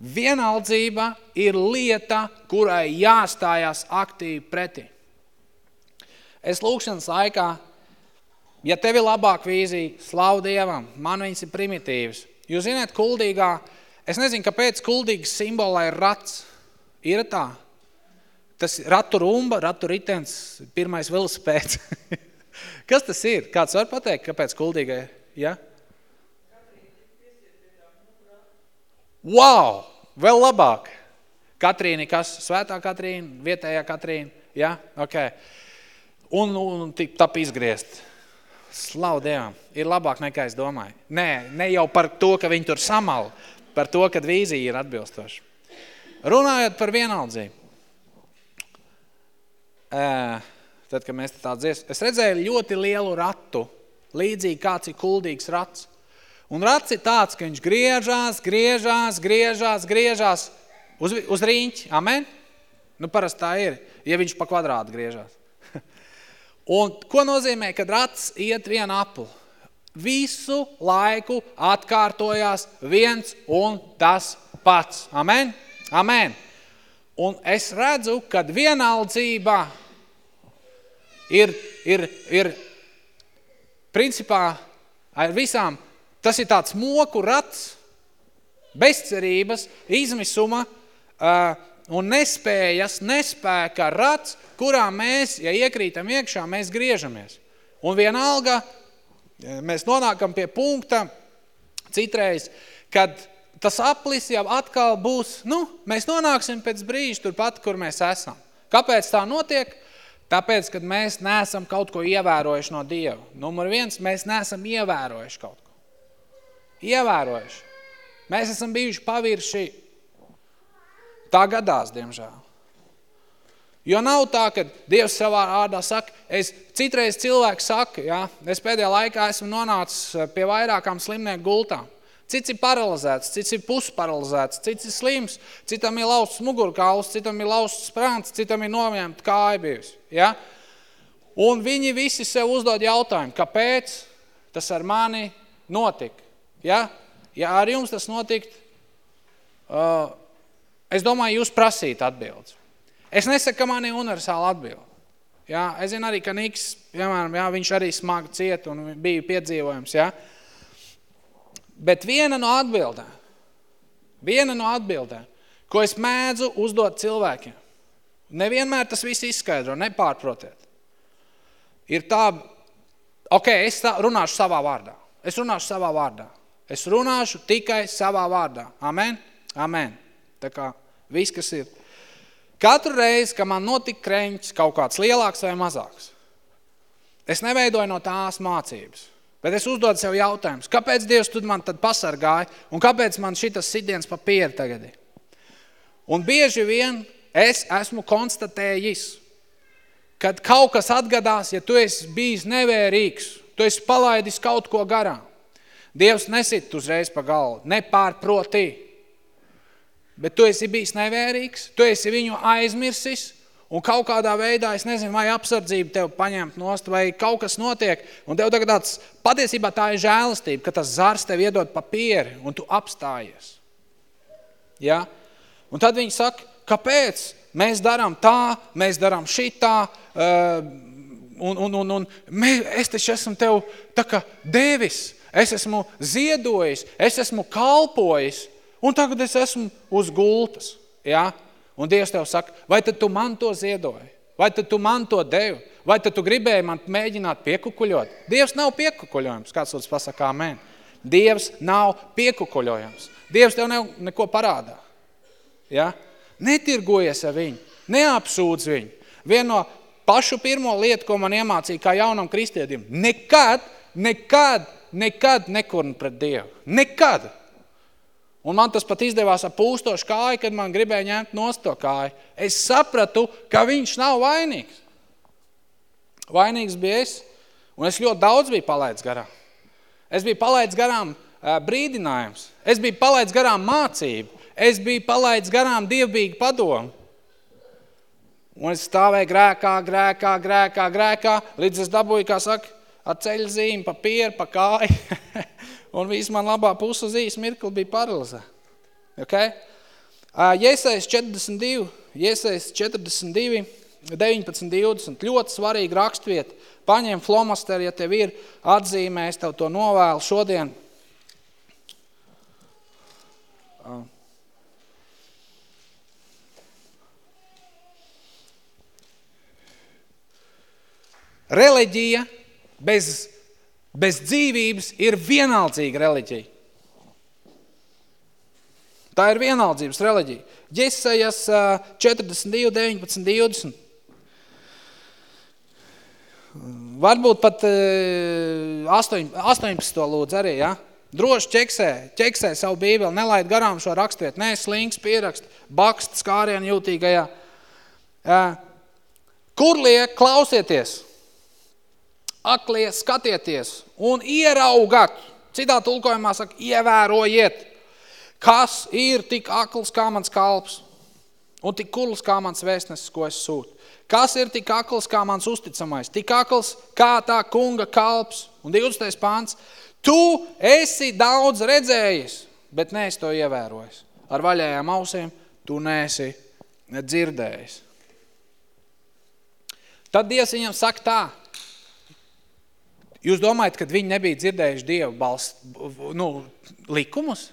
Vienaldzība ir lieta, kurai jāstājās aktīvi pretī. Es lūkšanas laikā, ja tev ir labāk vīzija, slavu Dievam, man viņas ir primitīvas. Jūs zināt, kuldīgā, es nezinu, kāpēc kuldīgas simbolā ir rats. Ir tā. Tas ratu rumba, ratu ritens, pirmais velosipēds. Kas tas ir? Kāds var pateikt, kāpēc kuldīgai? Ja? Wow! Vēl labāk. Katrīna, kas? Svētā Katrīna, vietējā Katrīna. Ja? Okay. Un, un tap izgriezt. Slavu Dievam. Ir labāk nekā es domāju. Nē, ne jau par to, ka viņi tur samal, par to, ka vīzija ir atbilstoša. Runājot par vienaldzību. Tad, kad mēs tā dzies, es redzēju ļoti lielu ratu, līdzīgi kāds ir kuldīgs rats. Un rats ir tāds, ka viņš griežās, griežās, griežās, griežās uz, uz riņķi. Amen? Nu, parasti tā ir, ja viņš pa kvadrātu griežās. Un ko nozīmē, kad rats iet vienu apli? Visu laiku atkārtojās viens un tas pats. Amen? Amen. Un es redzu, kad vienaldzība ir, ir, ir principā ar visām Tas ir tāds moku rats, bezcerības, izmisuma uh, un nespējas, nespēka rats, kurā mēs, ja iekrītam iekšā, mēs griežamies. Un vienalga, mēs nonākam pie punkta citreiz, kad tas aplis jau atkal būs, nu, mēs nonāksim pēc brīža turpat, kur mēs esam. Kāpēc tā notiek? Tāpēc, kad mēs neesam kaut ko ievērojuši no Dieva. Numur viens, mēs neesam ievērojuši kaut ievērojuši. Mēs esam bijuši pavirši. Tā gadās, diemžēl. Jo nav tā, ka Dievs savā ārdā saka, es citreiz cilvēks saka, ja, es pēdējā laikā esmu nonācis eh, pie vairākām slimnieku gultām. Cits ir paralizēts, cits ir pusparalizēts, cits ir slims, citam ir lausts mugurkauls, citam ir lausts sprāns, citam ir noņemta kāja bijusi. Ja? Un viņi visi sev uzdod jautājumu, kāpēc tas ar mani notika. Ja, ja ar jums tas notikt, uh, es domāju, jūs prasīt atbildes. Es nesaku, ka man ir universāla atbilde. Ja, es zinu arī, ka Niks, piemēram, ja, viņš arī smagi ciet un bija piedzīvojums. Ja. Bet viena no atbildēm, viena no atbildēm, ko es mēdzu uzdot cilvēkiem, nevienmēr tas viss izskaidro, nepārprotiet, ir tā, ok, es tā, runāšu savā vārdā. Es runāšu savā vārdā. Es runāšu tikai savā vārdā. Amen? Amen. Tā kā viss, kas ir. Katru reizi, kad man notika kreņķis, kaut kāds lielāks vai mazāks, es neveidoju no tās mācības. Bet es uzdodu sev jautājumus, kāpēc Dievs tad man tad pasargāja un kāpēc man šitas sidiens pa pieru tagad ir? Un bieži vien es esmu konstatējis, kad kaut kas atgadās, ja tu esi bijis nevērīgs, tu esi palaidis kaut ko garām. Dievs nesit uzreiz pa galvu, nepārprotī. Bet tu esi bijis nevērīgs, tu esi viņu aizmirsis, un kaut kādā veidā, es nezinu, vai apsardzība tev paņemt nost, vai kaut kas notiek, un tev tagad tāds, patiesībā tā ir žēlastība, ka tas zars tev iedod papieri, un tu apstājies. Ja? Un tad viņi saka, kāpēc mēs darām tā, mēs darām šitā, uh, un, un, un, un mē, es taču esmu tev tā kā devis, es esmu ziedojis, es esmu kalpojis, un tagad es esmu uz gultas. Ja? Un Dievs tev saka, vai tad tu man to ziedoji? Vai tad tu man to devi? Vai tad tu gribēji man mēģināt piekukuļot? Dievs nav piekukuļojums. Kāds lūdzu pasaka amen? Dievs nav piekukuļojums. Dievs tev ne, neko parādā. Ja? Netirgojies ar viņu, neapsūdz viņu. Viena no pašu pirmo lietu, ko man iemācīja kā jaunam kristietim, nekad, nekad, nekad nekurni pret Dievu. Nekad. Un man tas pat izdevās ar pūstošu kāju, kad man gribēja ņemt nost to kāju. Es sapratu, ka viņš nav vainīgs. Vainīgs bija es, un es ļoti daudz biju palaidis garām. Es biju palaidis garām brīdinājums, es biju palaidis garām mācību, es biju palaidis garām dievbīgi padomu. Un es stāvēju grēkā, grēkā, grēkā, grēkā, līdz es dabūju, kā saka, ar ceļu zīmi, pa kāju. un viss man labā puse uz īsu mirkli bija paralizē. Okay? Iesais 42, Iesais 42, 19, 20, ļoti svarīgi rakstvieta. Paņem flomasteri, ja tev ir atzīmē, es tev to novēlu šodien. Reliģija bez, bez dzīvības ir vienaldzīga reliģija. Tā ir vienaldzības reliģija. Ģesajas 42, 19, 20. Varbūt pat 18. lūdzu arī, ja? Droši ķeksē, ķeksē savu bībeli, nelaid garām šo rakstiet, nē, slings pierakst, bakst skārien jūtīgajā. Kur liek klausieties? Aklie skatieties un ieraugat. Citā tulkojumā saka, ievērojiet, kas ir tik akls kā mans kalps un tik kurls kā mans vēstnesis, ko es sūtu. Kas ir tik akls kā mans uzticamais, tik akls kā tā kunga kalps. Un 20. pāns, tu esi daudz redzējis, bet neesi to ievērojis. Ar vaļējām ausīm tu neesi dzirdējis. Tad Dievs viņam saka tā, Jūs domājat, ka viņi nebija dzirdējuši Dievu balst, nu, likumus?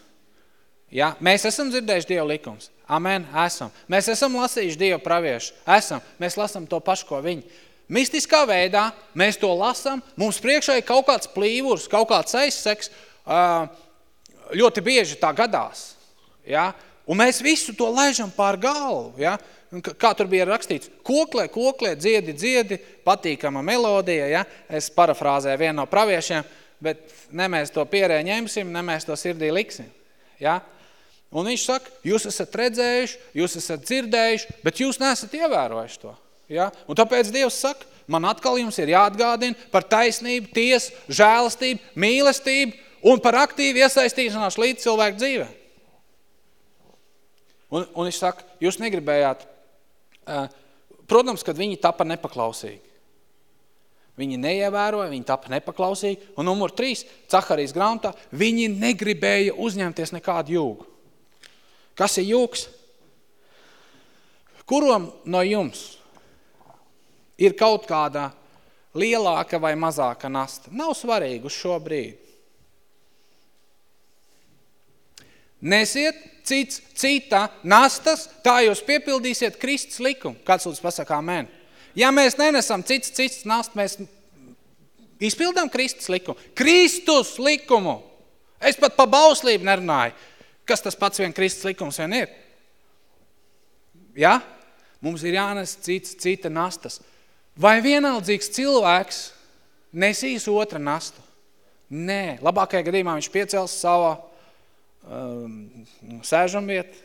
Ja? Mēs esam dzirdējuši Dievu likumus. Amen, esam. Mēs esam lasījuši Dievu praviešu. Esam. Mēs lasam to pašu, ko viņi. Mistiskā veidā mēs to lasam, mums priekšā ir kaut kāds plīvurs, kaut kāds aizseks, ļoti bieži tā gadās. Ja? Un mēs visu to laižam pār galvu. Ja? Kā tur bija rakstīts, koklē, koklē, dziedi, dziedi, patīkama melodija, ja? es parafrāzēju vienu no praviešiem, bet ne mēs to pierē ņemsim, ne mēs to sirdī liksim. Ja? Un viņš saka, jūs esat redzējuši, jūs esat dzirdējuši, bet jūs nesat ievērojuši to. Ja? Un tāpēc Dievs saka, man atkal jums ir jāatgādina par taisnību, tiesu, žēlastību, mīlestību un par aktīvu iesaistīšanās līdz cilvēku dzīvē. Un, un viņš saka, jūs negribējāt Protams, kad viņi tapa nepaklausīgi. Viņi neievēroja, viņi tapa nepaklausīgi. Un numur trīs, Caharijas grāmatā, viņi negribēja uzņemties nekādu jūgu. Kas ir jūgs? Kuram no jums ir kaut kāda lielāka vai mazāka nasta? Nav svarīgi uz šo brīdi. Nesiet cits, cita nastas, tā jūs piepildīsiet Kristus likumu. Kāds lūdzu pasaka amen? Ja mēs nenesam cits, cits nast, mēs izpildām Kristus likumu. Kristus likumu! Es pat pa bauslību nerunāju. Kas tas pats vien Kristus likums vien ir? Ja? Mums ir jānes cits, cita nastas. Vai vienaldzīgs cilvēks nesīs otra nastu? Nē, labākajā gadījumā viņš piecels savā um, sēžamviet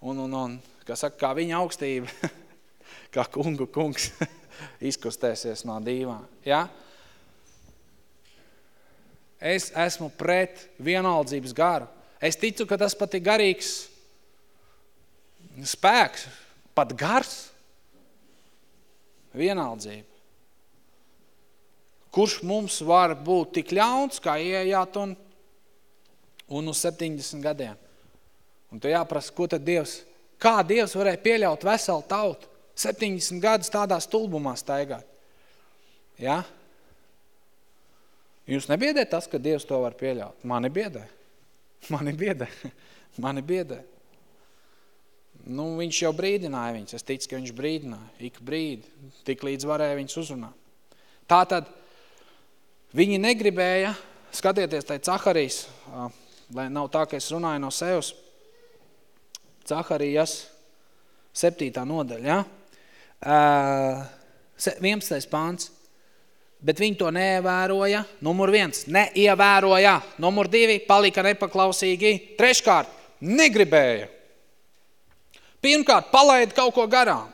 un, un, un kā saka, kā viņa augstība, kā kungu kungs izkustēsies no dīvā. Ja? Es esmu pret vienaldzības garu. Es ticu, ka tas pat ir garīgs spēks, pat gars, vienaldzība. Kurš mums var būt tik ļauns, kā ieejāt un, un uz 70 gadiem? Un tu jāprasa, ko tad Dievs, kā Dievs varēja pieļaut veselu tautu, 70 gadus tādā stulbumā staigāt? Ja? Jūs nebiedē tas, ka Dievs to var pieļaut? Mani biedē. Mani biedē. Mani biedē. Nu, viņš jau brīdināja viņus. Es ticu, ka viņš brīdināja. Ik brīdi. Tik līdz varēja viņus uzrunāt. Tātad viņi negribēja, skatieties, tai Caharijas, lai nav tā, ka es runāju no sevs, Caharijas 7. nodaļa, ja? 11. pāns. Bet viņi to neievēroja. Numur viens, neievēroja. Numur divi, palika nepaklausīgi. Treškārt, negribēja. Pirmkārt, palaida kaut ko garām.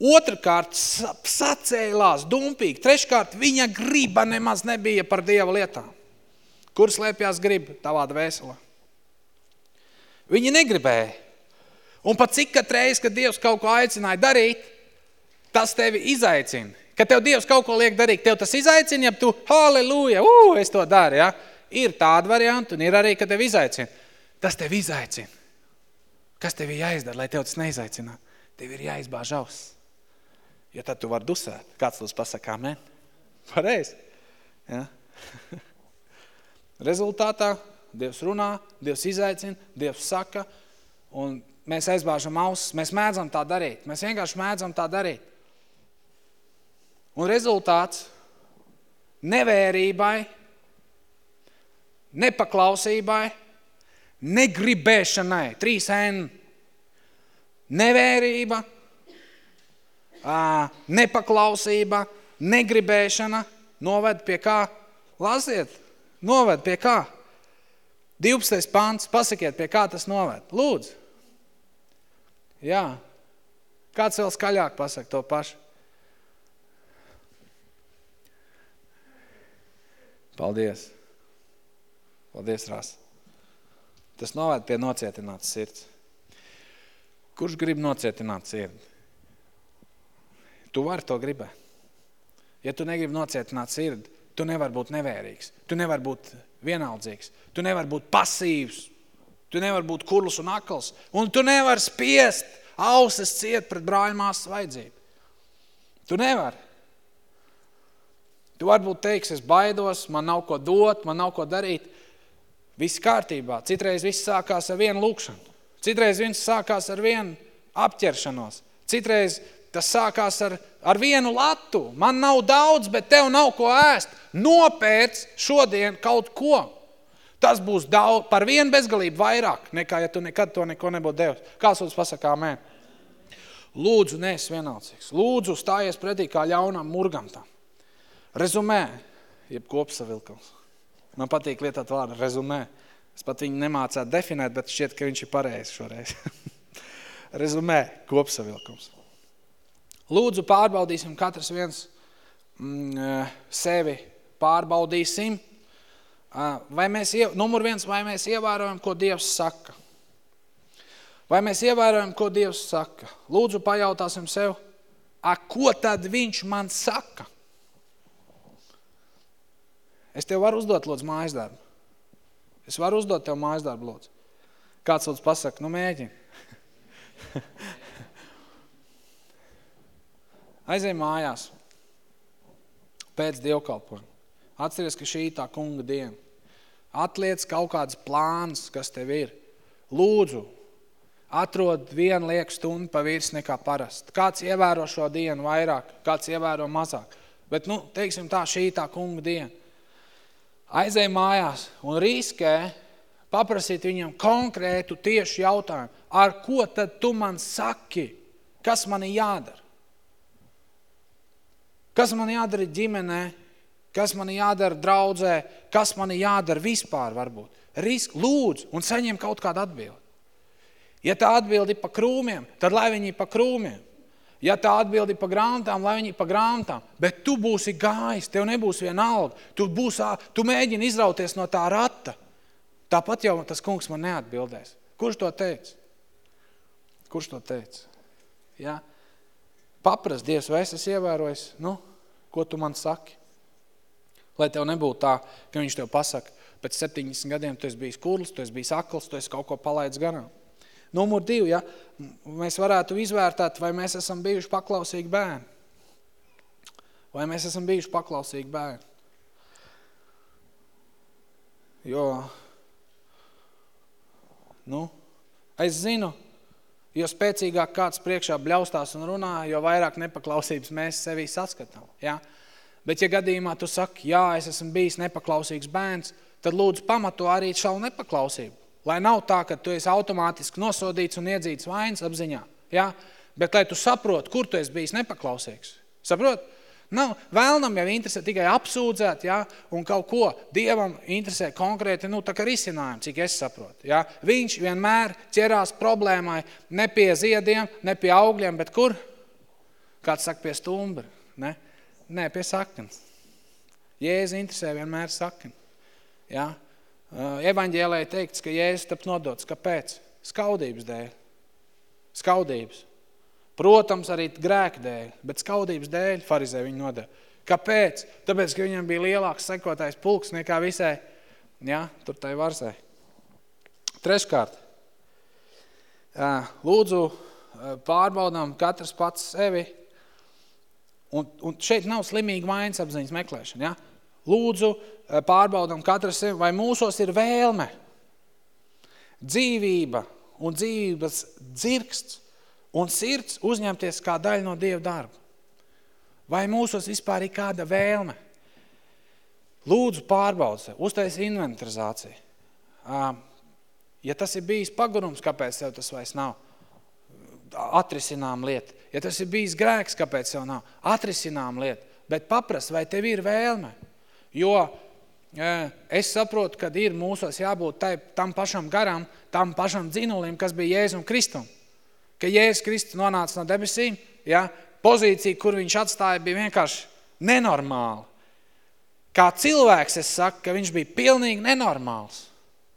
Otrakārt, sacēlās dumpīgi. Treškārt, viņa griba nemaz nebija par Dieva lietām. Kur slēpjās grib tavā dvēselē? Viņi negribēja. Un pat cik katreiz, kad Dievs kaut ko aicināja darīt, tas tevi izaicina. Kad tev Dievs kaut ko liek darīt, tev tas izaicina, ja tu, halleluja, uh, es to daru, ja? Ir tāda varianta un ir arī, ka tev izaicina. Tas tev izaicina. Kas tev ir jāizdara, lai tev tas neizaicinātu? Tev ir jāizbāž auss. Jo tad tu vari dusēt. Kāds lūdzu pasaka amen? Pareizi. Ja? Rezultātā Dievs runā, Dievs izaicina, Dievs saka, un mēs aizbāžam ausis. Mēs mēdzam tā darīt. Mēs vienkārši mēdzam tā darīt. Un rezultāts nevērībai, nepaklausībai, negribēšanai, 3N, nevērība, nepaklausība, negribēšana, noved pie kā? Lasiet, noved pie kā? 12. pants, pasakiet, pie kā tas noved. Lūdzu. Jā. Kāds vēl skaļāk pasaka to pašu? Paldies. Paldies, Rās. Tas novēd pie nocietināts sirds. Kurš grib nocietināt sirdi? Tu vari to gribēt. Ja tu negribi nocietināt sirdi, tu nevar būt nevērīgs, tu nevar būt vienaldzīgs, tu nevar būt pasīvs, tu nevar būt kurls un akls, un tu nevar spiest auses ciet pret brāļmās vajadzību. Tu nevar. Tu varbūt teiks, es baidos, man nav ko dot, man nav ko darīt, Viss kārtībā. Citreiz viss sākās ar vienu lūkšanu. Citreiz viens sākās ar vienu apķeršanos. Citreiz tas sākās ar, ar vienu latu. Man nav daudz, bet tev nav ko ēst. Nopēc šodien kaut ko. Tas būs daudz, par vienu bezgalību vairāk, nekā ja tu nekad to neko nebūtu devis. Kāds lūdzu pasakā mē? Lūdzu, neesi vienalcīgs. Lūdzu, stājies pretī kā ļaunam murgam tam. Rezumē, jeb kopsavilkums. Man patīk lietot vārdu rezumē. Es pat viņu nemācētu definēt, bet šķiet, ka viņš ir pareizi šoreiz. rezumē, kopsavilkums. Lūdzu, pārbaudīsim katrs viens mm, eh, sevi pārbaudīsim. Vai mēs, numur viens, vai mēs ievērojam, ko Dievs saka? Vai mēs ievērojam, ko Dievs saka? Lūdzu, pajautāsim sev, a, ko tad viņš man saka? Es tev varu uzdot, lūdzu, mājas darbu. Es varu uzdot tev mājas darbu, lūdzu. Kāds lūdzu pasaka, nu mēģini. Aizej mājās. Pēc dievkalpojuma. Atceries, ka šī tā kunga diena. Atliec kaut kādas plānas, kas tev ir. Lūdzu, atrod vienu lieku stundu pa virs nekā parasti. Kāds ievēro šo dienu vairāk, kāds ievēro mazāk. Bet, nu, teiksim tā, šī tā kunga diena. Aizej mājās un riskē paprasīt viņam konkrētu tiešu jautājumu. Ar ko tad tu man saki? Kas man jādara? Kas man jādara ģimenē? Kas man jādara draudzē? Kas man jādara vispār varbūt? Risk, lūdzu un saņem kaut kādu atbildi. Ja tā atbildi pa krūmiem, tad lai viņi pa krūmiem. Ja tā atbildi pa grāmatām, lai viņi pa grāmatām. Bet tu būsi gājis, tev nebūs viena alga. Tu, būs, tu mēģini izrauties no tā rata. Tāpat jau tas kungs man neatbildēs. Kurš to teica? Kurš to teica? Ja? Paprast, Dievs, vai es esmu ievērojis, nu, ko tu man saki? Lai tev nebūtu tā, ka viņš tev pasaka, pēc 70 gadiem tu esi bijis kurls, tu esi bijis akls, tu esi kaut ko palaidis garām. Numur divi, ja, mēs varētu izvērtēt, vai mēs esam bijuši paklausīgi bērni. Vai mēs esam bijuši paklausīgi bērni. Jo, nu, es zinu, jo spēcīgāk kāds priekšā bļaustās un runā, jo vairāk nepaklausības mēs sevī saskatām. Ja? Bet ja gadījumā tu saki, jā, es esmu bijis nepaklausīgs bērns, tad lūdzu pamato arī šalu nepaklausību. Lai nav tā, ka tu esi automātiski nosodīts un iedzīts vainas apziņā. Ja? Bet lai tu saproti, kur tu esi bijis nepaklausīgs. Saprot? Nav, vēlnam jau interesē tikai apsūdzēt, ja? un kaut ko Dievam interesē konkrēti, nu, tā kā risinājumu, cik es saprotu. Ja? Viņš vienmēr ķerās problēmai ne pie ziediem, ne pie augļiem, bet kur? Kāds saka, pie stumbra. Ne? Nē, pie saknes. Jēzus interesē vienmēr sakni. Ja? Evaņģēlē teikts, ka Jēzus taps nodots. Kāpēc? Skaudības dēļ. Skaudības. Protams, arī grēka dēļ, bet skaudības dēļ farizē viņu nodeva. Kāpēc? Tāpēc, ka viņam bija lielāks sekotājs pulks nekā visai, ja, tur tai varsē. Treškārt, lūdzu pārbaudām katrs pats sevi, un, un šeit nav slimīga vainas apziņas meklēšana, ja? Lūdzu, pārbaudam katru sevi, vai mūsos ir vēlme, dzīvība un dzīvības dzirksts un sirds uzņemties kā daļu no Dieva darba. Vai mūsos vispār ir kāda vēlme? Lūdzu pārbaud sev, uztais inventarizāciju. Ja tas ir bijis pagurums, kāpēc tev tas vairs nav? Atrisinām lietu. Ja tas ir bijis grēks, kāpēc tev nav? Atrisinām lietu. Bet paprast, vai tev ir vēlme? Jo es saprotu, ka ir mūsos jābūt tai, tam pašam garam, tam pašam dzinulim, kas bija Jēzum Kristum. Ka Jēzus Kristus nonāca no debesīm, ja, pozīcija, kur viņš atstāja, bija vienkārši nenormāla. Kā cilvēks es saku, ka viņš bija pilnīgi nenormāls.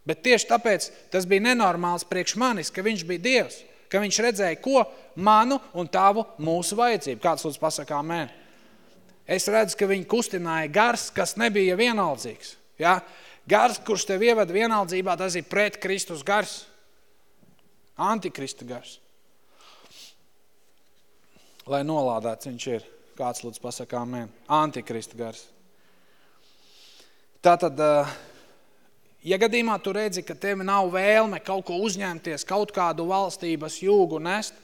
Bet tieši tāpēc tas bija nenormāls priekš manis, ka viņš bija Dievs, ka viņš redzēja, ko manu un tavu mūsu vajadzību. Kāds lūdzu pasakā mēne? es redzu, ka viņi kustināja gars, kas nebija vienaldzīgs. Ja? Gars, kurš tev ievada vienaldzībā, tas ir pret Kristus gars. Antikrista gars. Lai nolādēts viņš ir. Kāds lūdzu pasakā amen. Antikrista gars. Tātad, ja gadījumā tu redzi, ka tev nav vēlme kaut ko uzņemties, kaut kādu valstības jūgu nest,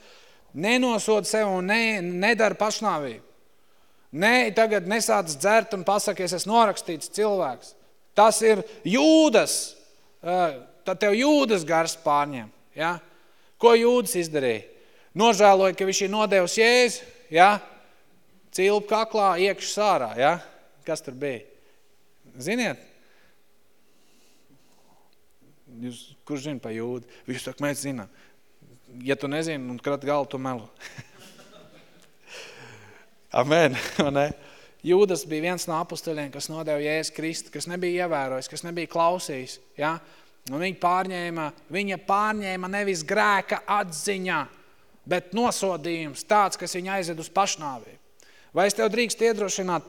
nenosod sev un ne, nedara pašnāvību. Nē, tagad nesāc dzert un pasaki, es norakstīts cilvēks. Tas ir jūdas, tad tev jūdas gars pārņem. Ja? Ko jūdas izdarīja? Nožēloja, ka viņš ir nodevis jēzi, ja? cilpu kaklā, iekšā sārā. Ja? Kas tur bija? Ziniet? Jūs, kurš zina pa jūdu? Viņš saka, mēs zinām. Ja tu nezini, un krat galu, tu melu. Amen. Ne? Jūdas bija viens no apustuļiem, kas nodeva Jēzus Kristu, kas nebija ievērojis, kas nebija klausījis. Ja? Un viņa pārņēma, viņa pārņēma nevis grēka atziņā, bet nosodījums tāds, kas viņa aizved uz pašnāvību. Vai es tev drīkst iedrošināt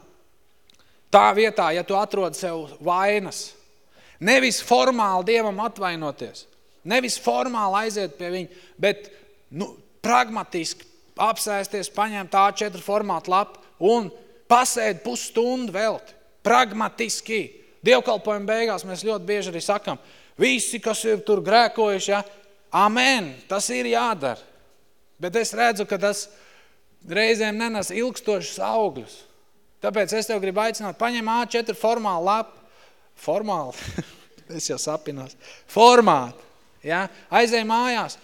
tā vietā, ja tu atrod sev vainas, nevis formāli Dievam atvainoties, nevis formāli aiziet pie viņa, bet nu, pragmatiski apsēsties, paņemt A4 formātu lapu un pasēd pusstundu velti. Pragmatiski. Dievkalpojuma beigās mēs ļoti bieži arī sakam, visi, kas ir tur grēkojuši, ja, amen, tas ir jādara. Bet es redzu, ka tas reizēm nenes ilgstošus augļus. Tāpēc es tev gribu aicināt, paņem A4 formālu lapu, formāli, es jau sapinos, formātu, ja? aizēj mājās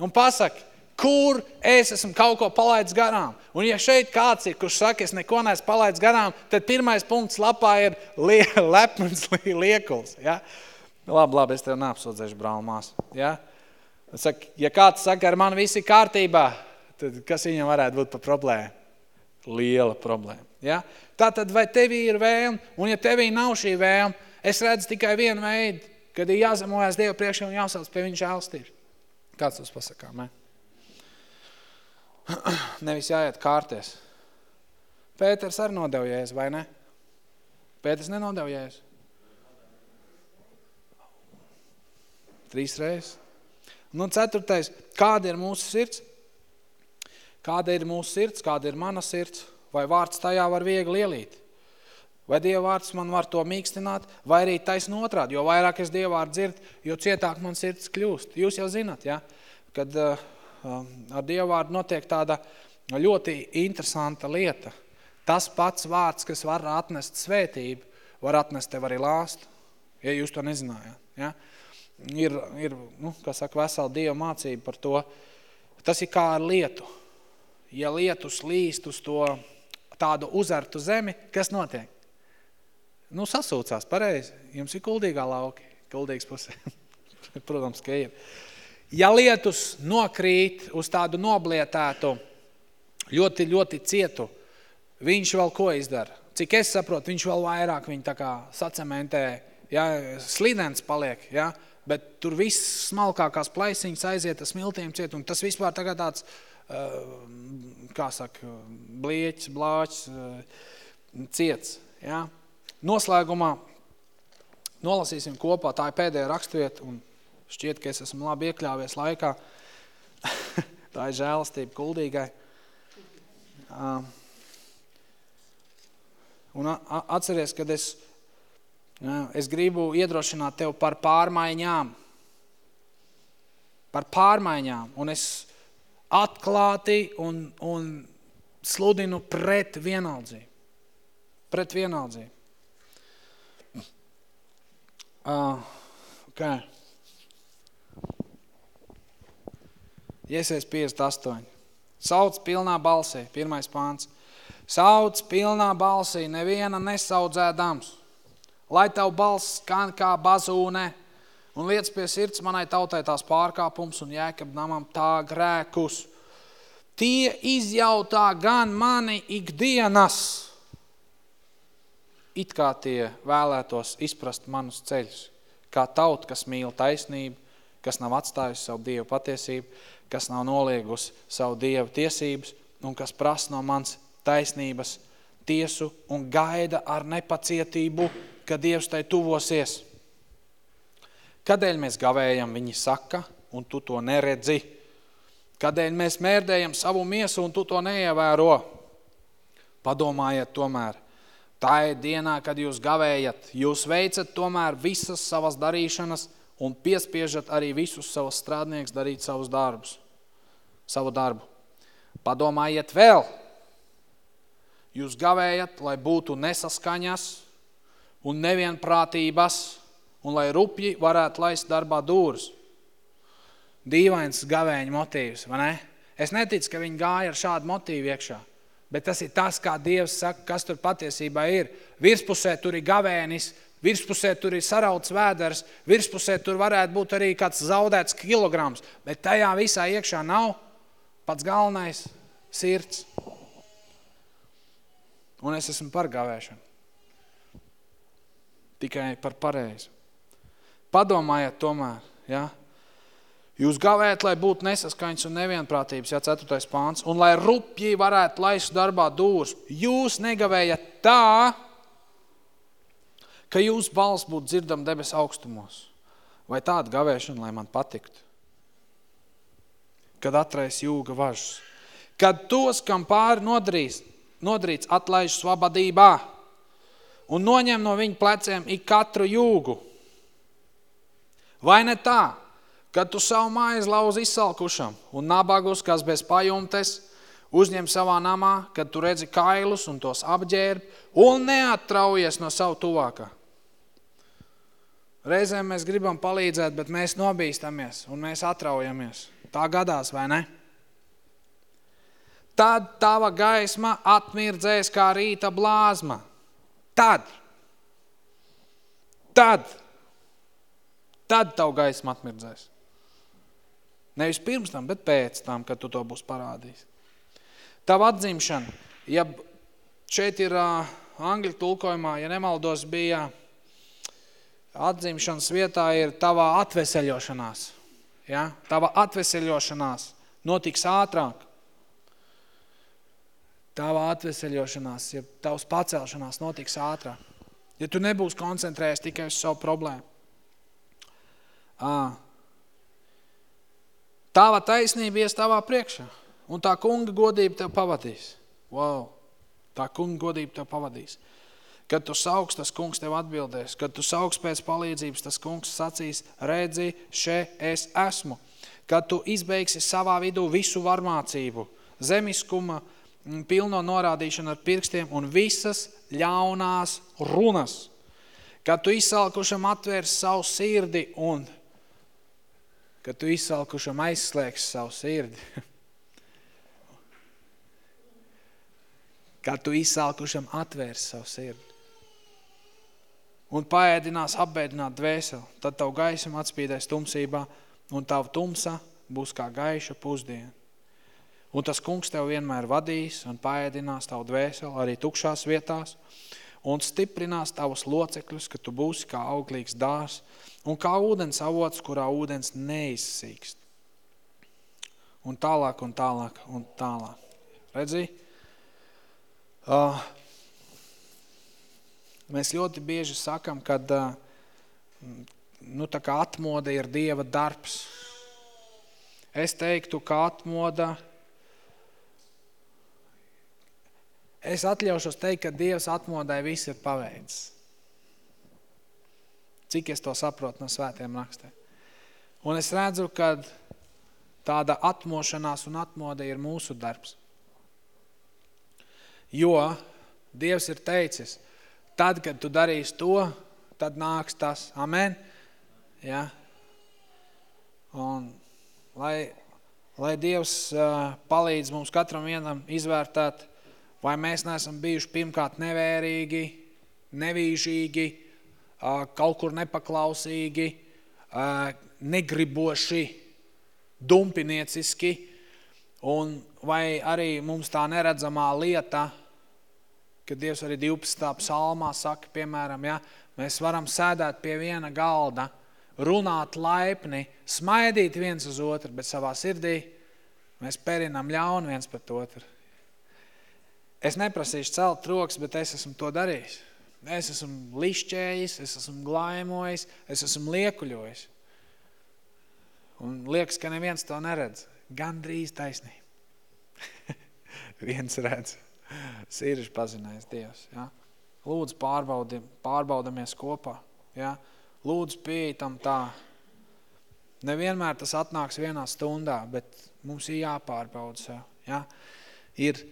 un pasaki, kur es esmu kaut ko palaidis garām. Un ja šeit kāds ir, kurš saka, es neko neesmu palaidis garām, tad pirmais punkts lapā ir lie, lepns liekuls. Ja? Labi, labi, es tev neapsūdzēšu, brāl mās. Ja? Saka, ja kāds saka, ar mani viss ir kārtībā, tad kas viņam varētu būt par problēmu? Liela problēma. Ja? Tātad, vai tevī ir vēlme, un ja tevī nav šī vēlme, es redzu tikai vienu veidu, kad ir jāzemojas Dievu priekšā un jāsauc pie viņa žēlstības. Kāds tas pasakā, ne? Nevis jāiet kārties. Pēters arī nodevjēs, vai ne? Pēters nenodevjēs. Trīs reizes. Nu, ceturtais, kāda ir mūsu sirds? Kāda ir mūsu sirds, kāda ir mana sirds? Vai vārds tajā var viegli ielīt? Vai Dieva vārds man var to mīkstināt, vai arī taisn otrādi? Jo vairāk es Dieva vārdu dzird, jo cietāk man sirds kļūst. Jūs jau zinat, ja? kad uh, ar Dievu vārdu notiek tāda ļoti interesanta lieta. Tas pats vārds, kas var atnest svētību, var atnest tev arī lāstu, ja jūs to nezinājāt. Ja? Ir, ir nu, kā saka, vesela Dieva mācība par to. Tas ir kā ar lietu. Ja lietus līst uz to tādu uzartu zemi, kas notiek? Nu, sasūcās, pareizi. Jums ir kuldīgā lauki, kuldīgs pusē. Protams, ka ir. Ja lietus nokrīt uz tādu noblietētu, ļoti, ļoti cietu, viņš vēl ko izdara? Cik es saprotu, viņš vēl vairāk viņu tā kā sacementē, ja, slidens paliek, ja, bet tur viss smalkākās plaisiņas aiziet ar smiltiem ciet, un tas vispār tagad tāds, uh, kā saka, blieķis, blāķis, uh, ciets. Ja. Noslēgumā nolasīsim kopā, tā ir pēdējā rakstvieta, un Šķiet, ka es esmu labi iekļāvies laikā. Tā ir žēlastība kuldīgai. Un atceries, kad es, es gribu iedrošināt tev par pārmaiņām. Par pārmaiņām. Un es atklāti un, un sludinu pret vienaldzību. Pret vienaldzību. Uh, okay. Iesies 58. Sauc pilnā balsī, pirmais pāns. Sauc pilnā balsī, neviena nesaudzēdams. Lai tavu balss skan kā bazūne, un liec pie sirds manai tautai tās pārkāpums un jēkab namam tā grēkus. Tie izjautā gan mani ikdienas, it kā tie vēlētos izprast manus ceļus, kā tauta, kas mīl taisnību, kas nav atstājusi savu Dievu patiesību, kas nav noliegusi savu Dievu tiesības un kas prasa no mans taisnības tiesu un gaida ar nepacietību, ka Dievs tai tuvosies. Kadēļ mēs gavējam, viņi saka, un tu to neredzi? Kadēļ mēs mērdējam savu miesu, un tu to neievēro? Padomājiet tomēr, tā ir dienā, kad jūs gavējat, jūs veicat tomēr visas savas darīšanas – un piespiežat arī visus savus strādnieks darīt savus darbus, savu darbu. Padomājiet vēl, jūs gavējat, lai būtu nesaskaņas un nevienprātības, un lai rupji varētu laist darbā dūrus. Dīvains gavēņa motīvs, vai ne? Es neticu, ka viņi gāja ar šādu motīvu iekšā, bet tas ir tas, kā Dievs saka, kas tur patiesībā ir. Virspusē tur ir gavēnis, Virspusē tur ir sarauts vēders, virspusē tur varētu būt arī kāds zaudēts kilograms, bet tajā visā iekšā nav pats galvenais sirds. Un es esmu par gavēšanu. Tikai par pareizu. Padomājiet tomēr, ja? Jūs gavējat, lai būtu nesaskaņas un nevienprātības, ja, ceturtais pāns, un lai rupji varētu laist darbā dūrs. Jūs negavējat tā, ka jūsu balss būtu dzirdama debes augstumos. Vai tāda gavēšana, lai man patiktu? Kad atrais jūga važus. Kad tos, kam pāri nodarīs, nodarīts, atlaiž svabadībā un noņem no viņa pleciem ik katru jūgu. Vai ne tā, kad tu savu mājas lauz izsalkušam un nabagus, kas bez pajumtes, uzņem savā namā, kad tu redzi kailus un tos apģērb un neattraujies no savu tuvākā. Reizēm mēs gribam palīdzēt, bet mēs nobīstamies un mēs atraujamies. Tā gadās, vai ne? Tad tava gaisma atmirdzēs kā rīta blāzma. Tad. Tad. Tad tavu gaismu atmirdzēs. Nevis pirms tam, bet pēc tam, kad tu to būs parādījis. Tava atzimšana, ja šeit ir uh, angļu tulkojumā, ja nemaldos, bija atzimšanas vietā ir tavā atveseļošanās. Ja? Tava atveseļošanās notiks ātrāk. Tava atveseļošanās, ja tavs pacelšanās notiks ātrāk. Ja tu nebūsi koncentrējies tikai uz savu problēmu. À. Tava taisnība ies tavā priekšā, un tā kunga godība tev pavadīs. Wow! Tā kunga godība tev pavadīs. Kad tu sauks, tas kungs tev atbildēs. Kad tu sauks pēc palīdzības, tas kungs sacīs, redzi, še es esmu. Kad tu izbeigsi savā vidū visu varmācību, zemiskuma, Mm, pilno norādīšanu ar pirkstiem un visas ļaunās runas. Kad tu izsalkušam atvērs savu sirdi un kad tu izsalkušam aizslēgs savu sirdi. kad tu izsalkušam atvērs savu sirdi un paēdinās apbēdināt dvēseli, tad tavu gaisam atspīdēs tumsībā un tavu tumsa būs kā gaiša pusdiena. Un tas kungs tev vienmēr vadīs un paēdinās tavu dvēseli arī tukšās vietās un stiprinās tavus locekļus, ka tu būsi kā auglīgs dārs un kā ūdens avots, kurā ūdens neizsīkst. Un tālāk un tālāk un tālāk. Redzi? Uh, mēs ļoti bieži sakam, kad uh, nu, tā kā atmoda ir Dieva darbs. Es teiktu, ka atmoda Es atļaušos teikt, ka Dievs atmodai viss ir paveicis. Cik es to saprotu no svētiem rakstiem. Un es redzu, ka tāda atmošanās un atmoda ir mūsu darbs. Jo Dievs ir teicis, tad, kad tu darīsi to, tad nāks tas. Amen? Ja? Un lai, lai Dievs uh, palīdz mums katram vienam izvērtēt Vai mēs neesam bijuši pirmkārt nevērīgi, nevīžīgi, kaut kur nepaklausīgi, negriboši, dumpinieciski, un vai arī mums tā neredzamā lieta, kad Dievs arī 12. psalmā saka, piemēram, ja, mēs varam sēdēt pie viena galda, runāt laipni, smaidīt viens uz otru, bet savā sirdī mēs perinam ļaunu viens pret otru. Es neprasīšu celt rokas, bet es esmu to darījis. Es esmu lišķējis, es esmu glaimojis, es esmu liekuļojis. Un liekas, ka neviens to neredz. Gan drīz taisnība. Viens redz. Sīriši pazinājis Dievs. Ja? Lūdzu pārbaudim, pārbaudamies kopā. Ja? Lūdzu pieetam tā. Nevienmēr tas atnāks vienā stundā, bet mums ir jāpārbauda sev. Ja? Ir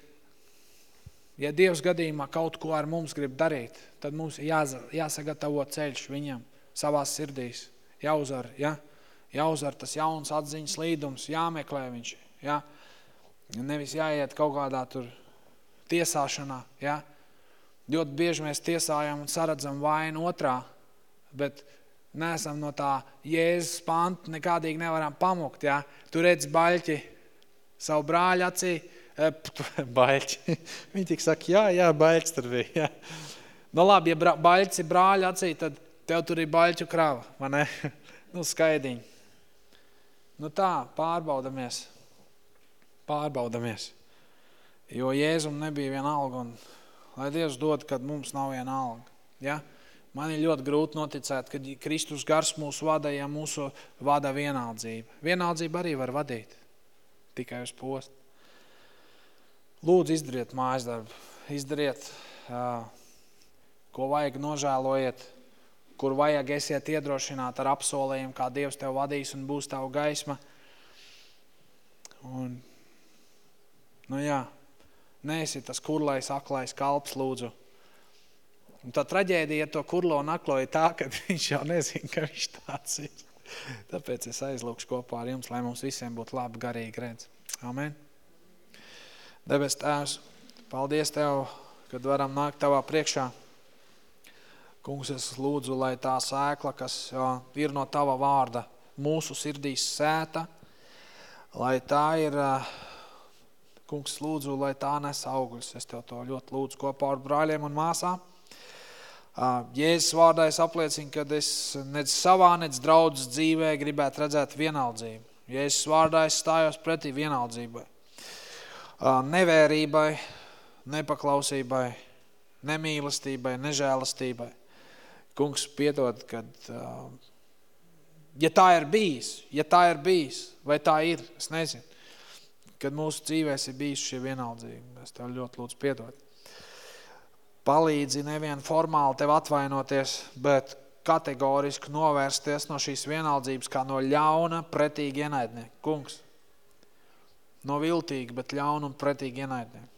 Ja Dievs gadījumā kaut ko ar mums grib darīt, tad mums jāsagatavo ceļš viņam savās sirdīs. Jāuzvar, ja? jāuzvar tas jauns atziņas līdums, jāmeklē viņš. Ja? Nevis jāiet kaut kādā tur tiesāšanā. Ja? Ļoti bieži mēs tiesājam un saredzam vainu otrā, bet neesam no tā Jēzus panta nekādīgi nevaram pamukt. Ja? Tu redz baļķi savu brāļu acī, baļķi. Viņi tik saka, jā, jā, baļķis tur bija. Jā. Nu labi, ja baļķis ir brāļa acī, tad tev tur ir baļķu krava, vai ne? Nu, skaidiņi. Nu tā, pārbaudamies. Pārbaudamies. Jo Jēzum nebija viena alga, un lai Dievs dod, kad mums nav viena alga. Ja? Man ir ļoti grūti noticēt, ka Kristus gars mūs vada, ja mūsu vada vienaldzība. Vienaldzība arī var vadīt tikai uz postu. Lūdzu, izdariet mājas darbu, izdariet, ko vajag nožēlojiet, kur vajag esiet iedrošināt ar apsolējumu, kā Dievs tev vadīs un būs tavu gaisma. Un, nu jā, neesi tas kurlais, aklais kalps, lūdzu. Un tā traģēdija to kurlo un aklo ir tā, ka viņš jau nezina, ka viņš tāds ir. Tāpēc es aizlūkšu kopā ar jums, lai mums visiem būtu labi garīgi redz. Amen. Debes tēvs, paldies Tev, kad varam nākt Tavā priekšā. Kungs, es lūdzu, lai tā sēkla, kas ir no Tava vārda, mūsu sirdīs sēta, lai tā ir, kungs, lūdzu, lai tā nes augļus. Es Tev to ļoti lūdzu kopā ar brāļiem un māsām. Jēzus vārdā es apliecinu, ka es nec savā, nec draudzes dzīvē gribētu redzēt vienaldzību. Jēzus vārdā es stājos pretī vienaldzībai. Nevērībai, nepaklausībai, nemīlestībai, nežēlastībai. Kungs piedod, kad, ja tā ir bijis, ja tā ir bijis, vai tā ir, es nezinu, kad mūsu dzīvēs ir bijis šie vienaldzība. Es tev ļoti lūdzu piedod palīdzi nevien formāli tev atvainoties, bet kategoriski novērsties no šīs vienaldzības kā no ļauna pretīgi ienaidnieka. Kungs, no viltīgi, bet ļauna un pretīgi ienaidnieka.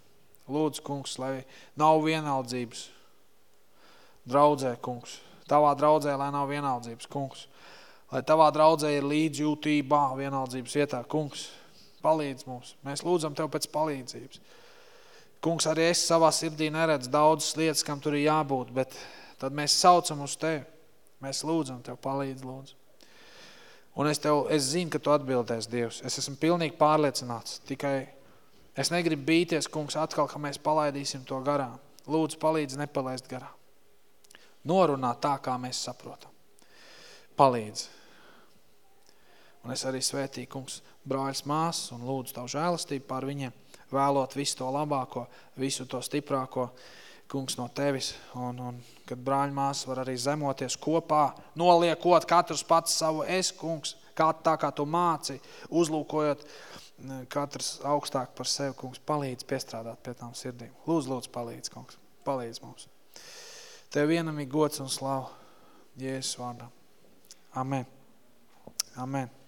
Lūdzu, kungs, lai nav vienaldzības. Draudzē, kungs. Tavā draudzē, lai nav vienaldzības, kungs. Lai tavā draudzē ir līdzjūtībā vienaldzības vietā, kungs. Palīdz mums. Mēs lūdzam tev pēc palīdzības. Kungs, arī es savā sirdī neredzu daudzas lietas, kam tur ir jābūt, bet tad mēs saucam uz Tevi. Mēs lūdzam Tev, palīdz, lūdzu. Un es, tev, es zinu, ka Tu atbildēs, Dievs. Es esmu pilnīgi pārliecināts. Tikai es negribu bīties, kungs, atkal, ka mēs palaidīsim to garām. Lūdzu, palīdz nepalaist garām. Norunā tā, kā mēs saprotam. Palīdz. Un es arī svētīju, kungs, brāļas māsas un lūdzu Tavu žēlastību pār viņiem vēlot visu to labāko, visu to stiprāko, kungs no tevis, un, un kad brāļmās var arī zemoties kopā, noliekot katrs pats savu es, kungs, kā, tā kā tu māci, uzlūkojot katrs augstāk par sevi, kungs, palīdz piestrādāt pie tām sirdīm. Lūdzu, lūdzu, palīdz, kungs, palīdz mums. Tev vienam ir gods un slavu Jēzus vārdā. Amen. Amen.